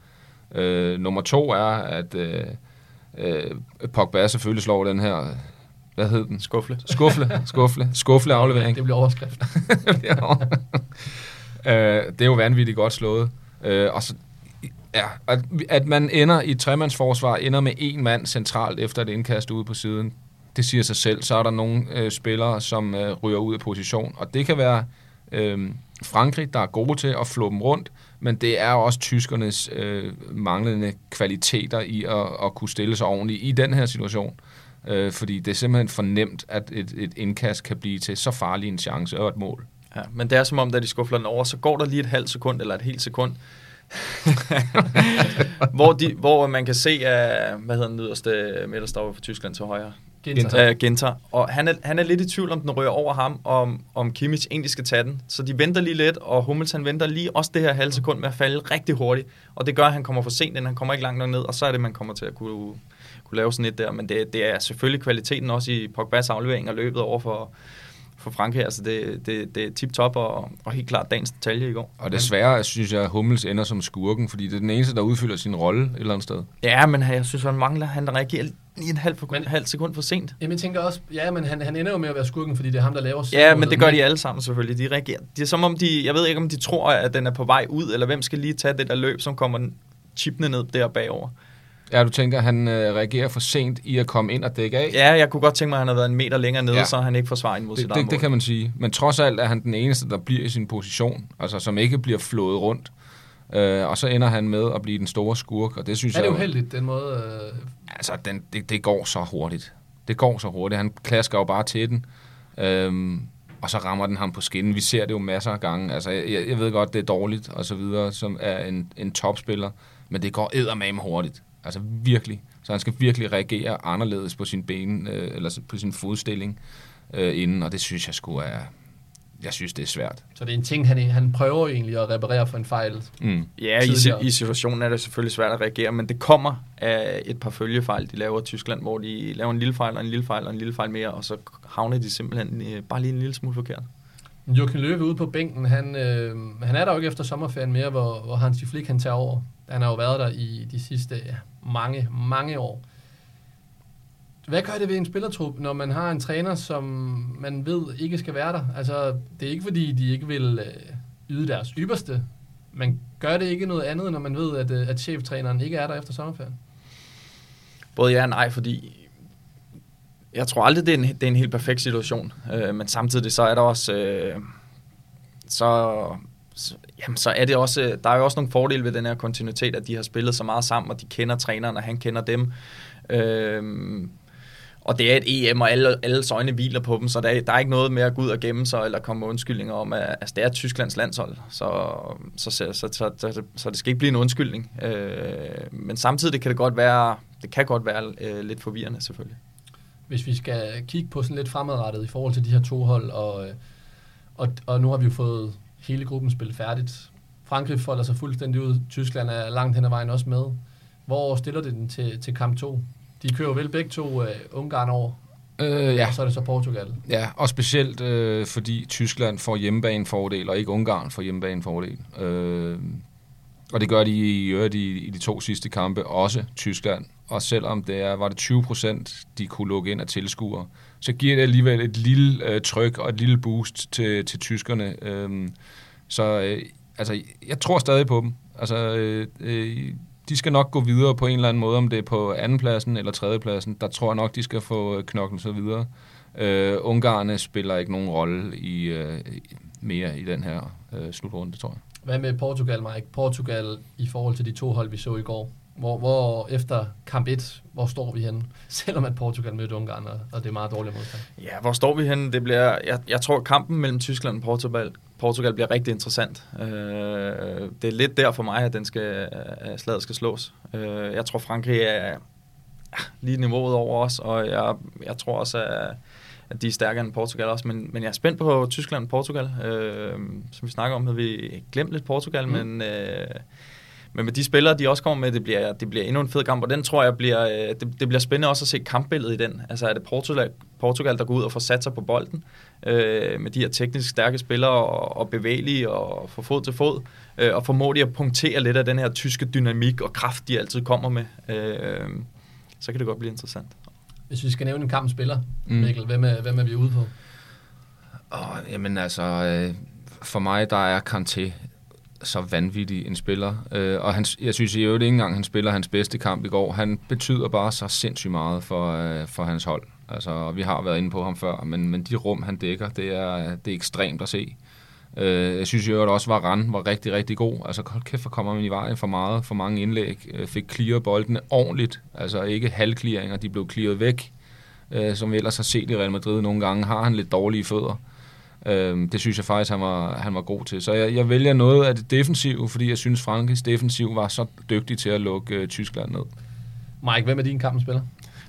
Øh, nummer to er, at øh, øh, Pogba selvfølgelig slår den her, hvad hed den? Skuffle. Skuffle, skuffle, skuffle aflevering. Det bliver overskrift. (laughs) øh, det er jo vanvittigt godt slået. Øh, og så, ja, at, at man ender i et tremandsforsvar, ender med en mand centralt efter et indkast ude på siden, det siger sig selv. Så er der nogle øh, spillere, som øh, ryger ud af position, og det kan være øh, Frankrig, der er gode til at flå dem rundt, men det er også tyskernes øh, manglende kvaliteter i at, at kunne stille sig ordentligt i den her situation. Øh, fordi det er simpelthen for nemt, at et, et indkast kan blive til så farlig en chance og et mål. Ja, men det er som om, da de skuffler den over, så går der lige et halvt sekund, eller et helt sekund, (laughs) hvor, de, hvor man kan se, at, hvad hedder den yderste midterstopper for Tyskland til højre? Ginter. Uh, Genter. Og han er, han er lidt i tvivl, om den rører over ham, og om, om Kimmich egentlig skal tage den. Så de venter lige lidt, og Hummels han venter lige også det her halve sekund med at falde rigtig hurtigt. Og det gør, at han kommer for sent, ind, han kommer ikke langt nok ned, og så er det, man kommer til at kunne, kunne lave sådan et der. Men det, det er selvfølgelig kvaliteten også i Pogba's aflevering og løbet over for, for Frankrig. Altså det, det, det er tip-top og, og helt klart dagens detalje i går. Og desværre synes jeg, at Hummels ender som skurken, fordi det er den eneste, der udfylder sin rolle et eller andet sted. Ja, men jeg synes, han mangler, han reagerer lige en halv, for, Men- halv sekund for sent. Jamen, jeg tænker også, ja, men han, han ender jo med at være skurken, fordi det er ham, der laver Ja, men det gør de alle sammen selvfølgelig. De reagerer. Det er som om de, jeg ved ikke om de tror, at den er på vej ud, eller hvem skal lige tage det der løb, som kommer chipne ned der bagover. Ja, du tænker, at han øh, reagerer for sent i at komme ind og dække af? Ja, jeg kunne godt tænke mig, at han havde været en meter længere nede, Ja. så han ikke forsvarer ind mod sit det, eget det, det kan man sige. Men trods alt er han den eneste, der bliver i sin position, altså som ikke bliver flået rundt. Øh, og så ender han med at blive den store skurk, og det synes Er det jeg... uheldigt, den måde? Øh, Altså, den, det, det går så hurtigt. Det går så hurtigt. Han klasker jo bare til den, øhm, og så rammer den ham på skinnen. Vi ser det jo masser af gange. Altså, jeg, jeg ved godt, det er dårligt og så videre, som er en, en topspiller, men det går eddermame hurtigt. Altså virkelig. Så han skal virkelig reagere anderledes på sin ben, øh, eller på sin fodstilling øh, inden, og det synes jeg skulle er... Jeg synes, det er svært. så det er en ting, han, han prøver egentlig at reparere for en fejl. Mm. Ja, i, tidligere. i situationen er det selvfølgelig svært at reagere, men det kommer af et par følgefejl, de laver i Tyskland, hvor de laver en lille fejl og en lille fejl og en lille fejl mere, og så havner de simpelthen øh, bare lige en lille smule forkert. Joachim Løve ude på bænken, han, øh, han er der jo ikke efter sommerferien mere, hvor, hvor Hansi Flick han tager over. Han har jo været der i de sidste ja, mange, mange år. Hvad gør det ved en spillertrup, når man har en træner, som man ved ikke skal være der? Altså, det er ikke fordi, de ikke vil øh, yde deres ypperste, Man gør det ikke noget andet, når man ved, at, øh, at cheftræneren ikke er der efter sommerferien? Både ja og nej, fordi jeg tror aldrig, det er en, det er en helt perfekt situation, øh, men samtidig så er der også, øh, så, jamen, så er det også, øh, der er jo også nogle fordele ved den her kontinuitet, at de har spillet så meget sammen, og de kender træneren, og han kender dem. Øhm, og det er et EM, og alle, alle øjne hviler på dem, så der, der er ikke noget med at gå ud og gemme sig, eller komme med undskyldninger om, at altså, det er Tysklands landshold, så, så, så, så, så, så, så det skal ikke blive en undskyldning. Øh, men samtidig kan det godt være, det kan godt være øh, lidt forvirrende selvfølgelig. hvis vi skal kigge på sådan lidt fremadrettet i forhold til de her to hold, og, øh, og, og nu har vi jo fået hele gruppen spillet færdigt. Frankrig folder sig fuldstændig ud. Tyskland er langt hen ad vejen også med. Hvor stiller det den til, til kamp 2? De kører vel begge to uh, Ungarn over, Øh, ja. og så er det så Portugal. Ja, og specielt øh, fordi Tyskland får hjemmebanefordel, og ikke Ungarn får hjemmebanefordel. Øh, og det gør de i øvrigt i, i de to sidste kampe, også Tyskland. Og selvom det er, var det 20 procent, de kunne lukke ind af tilskuere, så giver det alligevel et lille øh, tryk og et lille boost til, til tyskerne. Øhm, så øh, altså, jeg tror stadig på dem. Altså, øh, øh, de skal nok gå videre på en eller anden måde, om det er på andenpladsen eller tredjepladsen. Der tror jeg nok, de skal få øh, knoklen så videre. Øh, Ungarne spiller ikke nogen rolle i, øh, mere i den her øh, slutrunde, tror jeg. Hvad med Portugal, Mike? Portugal i forhold til de to hold, vi så i går. Hvor, hvor efter kamp 1, hvor står vi henne? (laughs) Selvom at Portugal mødte Ungarn, og, og det er meget dårligt modstand. Ja, hvor står vi henne? Det bliver, jeg, jeg tror, kampen mellem Tyskland og Portugal, Portugal bliver rigtig interessant. Øh, det er lidt der for mig, at den skal, at slaget skal slås. Øh, jeg tror, Frankrig er ah, lige niveauet over os, og jeg, jeg tror også, at, at de er stærkere end Portugal også. Men, men jeg er spændt på Tyskland og Portugal. Øh, som vi snakker om, havde vi glemt lidt Portugal, mm. men... Øh, men med de spillere, de også kommer med, det bliver, det bliver endnu en fed kamp, og den tror jeg bliver, øh, det, det bliver spændende også at se kampbilledet i den. Altså er det Portugal, Portugal der går ud og får sat sig på bolden, øh, med de her teknisk stærke spillere, og, og bevægelige, og få fod til fod, øh, og formår de at punktere lidt af den her tyske dynamik og kraft, de altid kommer med. Øh, så kan det godt blive interessant. Hvis vi skal nævne en kamp spiller, Mm. mm. Mikkel, hvem er, hvem er vi ude på? Oh, jamen altså, øh, for mig der er Kanté så vanvittig en spiller. Øh, og han, jeg synes i øvrigt ikke engang, han spiller hans bedste kamp i går. Han betyder bare så sindssygt meget for, øh, for hans hold. Altså, vi har været inde på ham før, men, men de rum, han dækker, det er, det er ekstremt at se. Øh, jeg synes i øvrigt også, at Varane var rigtig, rigtig god. Altså, hold kæft, for kommer man i vejen for meget, for mange indlæg. Øh, fik clear boldene ordentligt. Altså, ikke halvclearinger, de blev clearet væk. Øh, som vi ellers har set i Real Madrid nogle gange, har han lidt dårlige fødder. Øhm, det synes jeg faktisk, han var, han var god til. Så jeg, jeg vælger noget af det defensive, fordi jeg synes, Frankrigs defensiv var så dygtig til at lukke øh, Tyskland ned. Mike, hvem er din kampens spiller?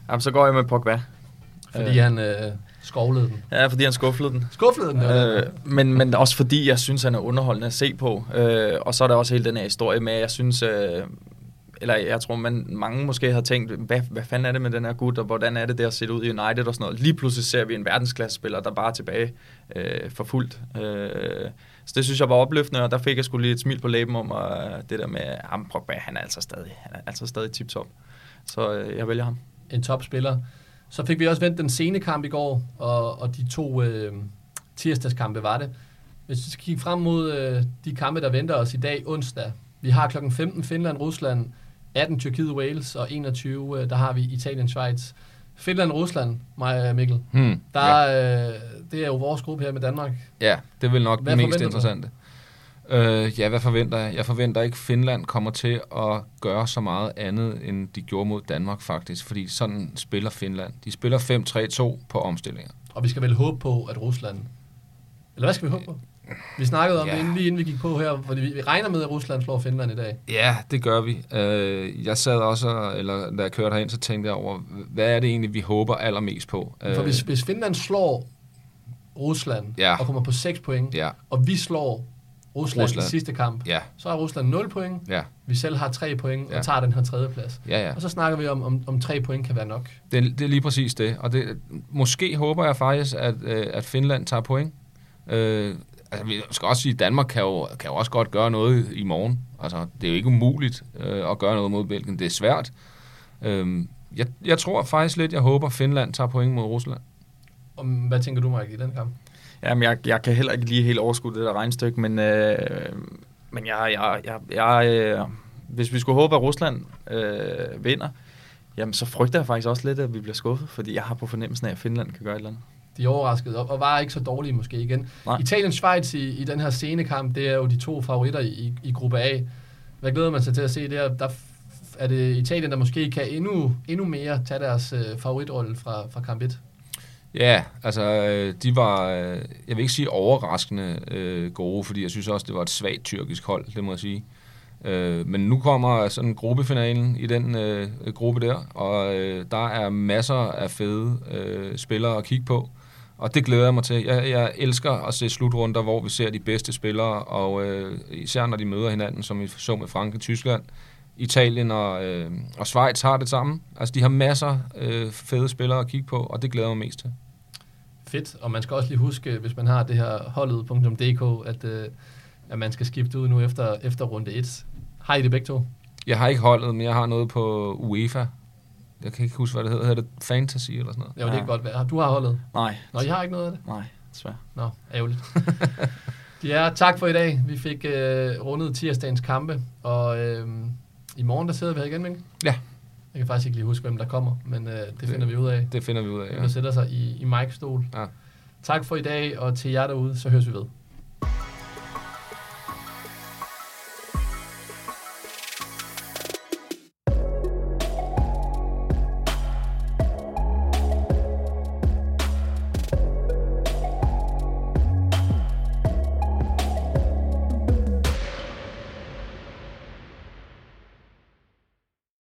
Jamen, så går jeg med Pogba. Fordi Øh. han øh, skovlede den. Ja, fordi han skuffede den. Skuffede den? Øh, Øh, men, men også fordi, jeg synes, han er underholdende at se på. Øh, og så er der også hele den her historie med, at jeg synes, øh, eller jeg tror, man, mange måske har tænkt, hvad, hvad fanden er det med den her gut, og hvordan er det der at sætte ud i United og sådan noget. Lige pludselig ser vi en verdensklassespiller, der bare er tilbage øh, for fuldt. Øh, så det synes jeg var opløftende, og der fik jeg skulle lige et smil på læben om og øh, det der med, ham Pogba, han er altså stadig, han er altså stadig tip-top. Så øh, jeg vælger ham. en topspiller. Så fik vi også vendt den sene kamp i går, og, og de to øh, tirsdagskampe var det. Hvis vi skal kigge frem mod øh, de kampe, der venter os i dag onsdag. Vi har klokken 15 Finland-Rusland, 18 Tyrkiet, Wales, og 21, øh, der har vi Italien, Schweiz. Finland, Rusland, mig og Mikkel. Hmm. Der ja. øh, det er jo vores gruppe her med Danmark. ja, det vel nok Hvad det mest interessante. Øh, ja, hvad forventer jeg? Jeg forventer ikke, at Finland kommer til at gøre så meget andet, end de gjorde mod Danmark faktisk. Fordi sådan spiller Finland. De spiller 5-3-2 på omstillinger. Og vi skal vel håbe på, at Rusland... Eller hvad skal vi håbe på? Vi snakkede om Ja. det inden, lige inden vi gik på her, fordi vi, regner med, at Rusland slår Finland i dag. Ja, det gør vi. Øh, jeg sad også, eller da jeg kørte herind, så tænkte jeg over, hvad er det egentlig, vi håber allermest på? For hvis, hvis Finland slår Rusland Øh. Ja. og kommer på 6 point, Ja, og vi slår Rusland, Rusland. i sidste kamp, ja, så har Rusland 0 point, ja, vi selv har 3 point Ja. og tager den her tredje plads. ja, ja. Og så snakker vi om, om, om 3 point kan være nok. Det, er- det er lige præcis det. Og det, måske håber jeg faktisk, at, øh, at Finland tager point. Øh, altså, vi skal også sige, at Danmark kan jo, kan jo også godt gøre noget i morgen. Altså, det er jo ikke umuligt øh, at gøre noget mod Belgien. Det er svært. Øh, jeg, jeg tror faktisk lidt, jeg håber, at Finland tager point mod Rusland. Og hvad tænker du, Mike, i den kamp? Jamen, jeg, jeg kan heller ikke lige helt overskue det der regnstykke, men, øh, men jeg, jeg, jeg, jeg, øh, hvis vi skulle håbe, at Rusland øh, vinder, jamen så frygter jeg faktisk også lidt, at vi bliver skuffet, fordi jeg har på fornemmelsen af, at Finland kan gøre et eller andet. De er overrasket, og, og var ikke så dårlige måske igen. Nej. Italien-Schweiz i, i den her scenekamp, det er jo de to favoritter i, i gruppe A. Hvad glæder man sig til at se der? Der er det Italien, der måske kan endnu, endnu mere tage deres øh, favoritrolle fra, fra kamp 1. Ja, altså, øh, de var, øh, jeg vil ikke sige overraskende øh, gode, fordi jeg synes også, det var et svagt tyrkisk hold, det må jeg sige. Øh, men nu kommer sådan gruppefinalen i den øh, gruppe der, og øh, der er masser af fede øh, spillere at kigge på. Og det glæder jeg mig til. Jeg, jeg elsker at se slutrunder, hvor vi ser de bedste spillere, og øh, især når de møder hinanden, som vi så med Frankrig, Tyskland, Italien og, øh, og Schweiz har det samme. Altså, de har masser øh, fede spillere at kigge på, og det glæder jeg mig mest til. Fedt, og man skal også lige huske, hvis man har det her holdet.dk, at, øh, at man skal skifte ud nu efter, efter runde 1. Har I det begge to? Jeg har ikke holdet, men jeg har noget på UEFA. Jeg kan ikke huske, hvad det hedder. Hedder det Fantasy eller sådan noget? Ja, det Ja. kan godt være. Du har holdet. Nej, Nå, jeg har ikke noget af det. nej, desværre. Nå, ærgerligt. (laughs) ja, tak for i dag. Vi fik øh, rundet tirsdagens kampe, og øh, i morgen der sidder vi her igen, Mikkel. Ja. Jeg kan faktisk ikke lige huske, hvem der kommer, men øh, det finder vi ud af. Det finder vi ud af, Hvem ja. der sætter sig i, i Mikes stol. Ja. Tak for i dag, og til jer derude, så høres vi ved.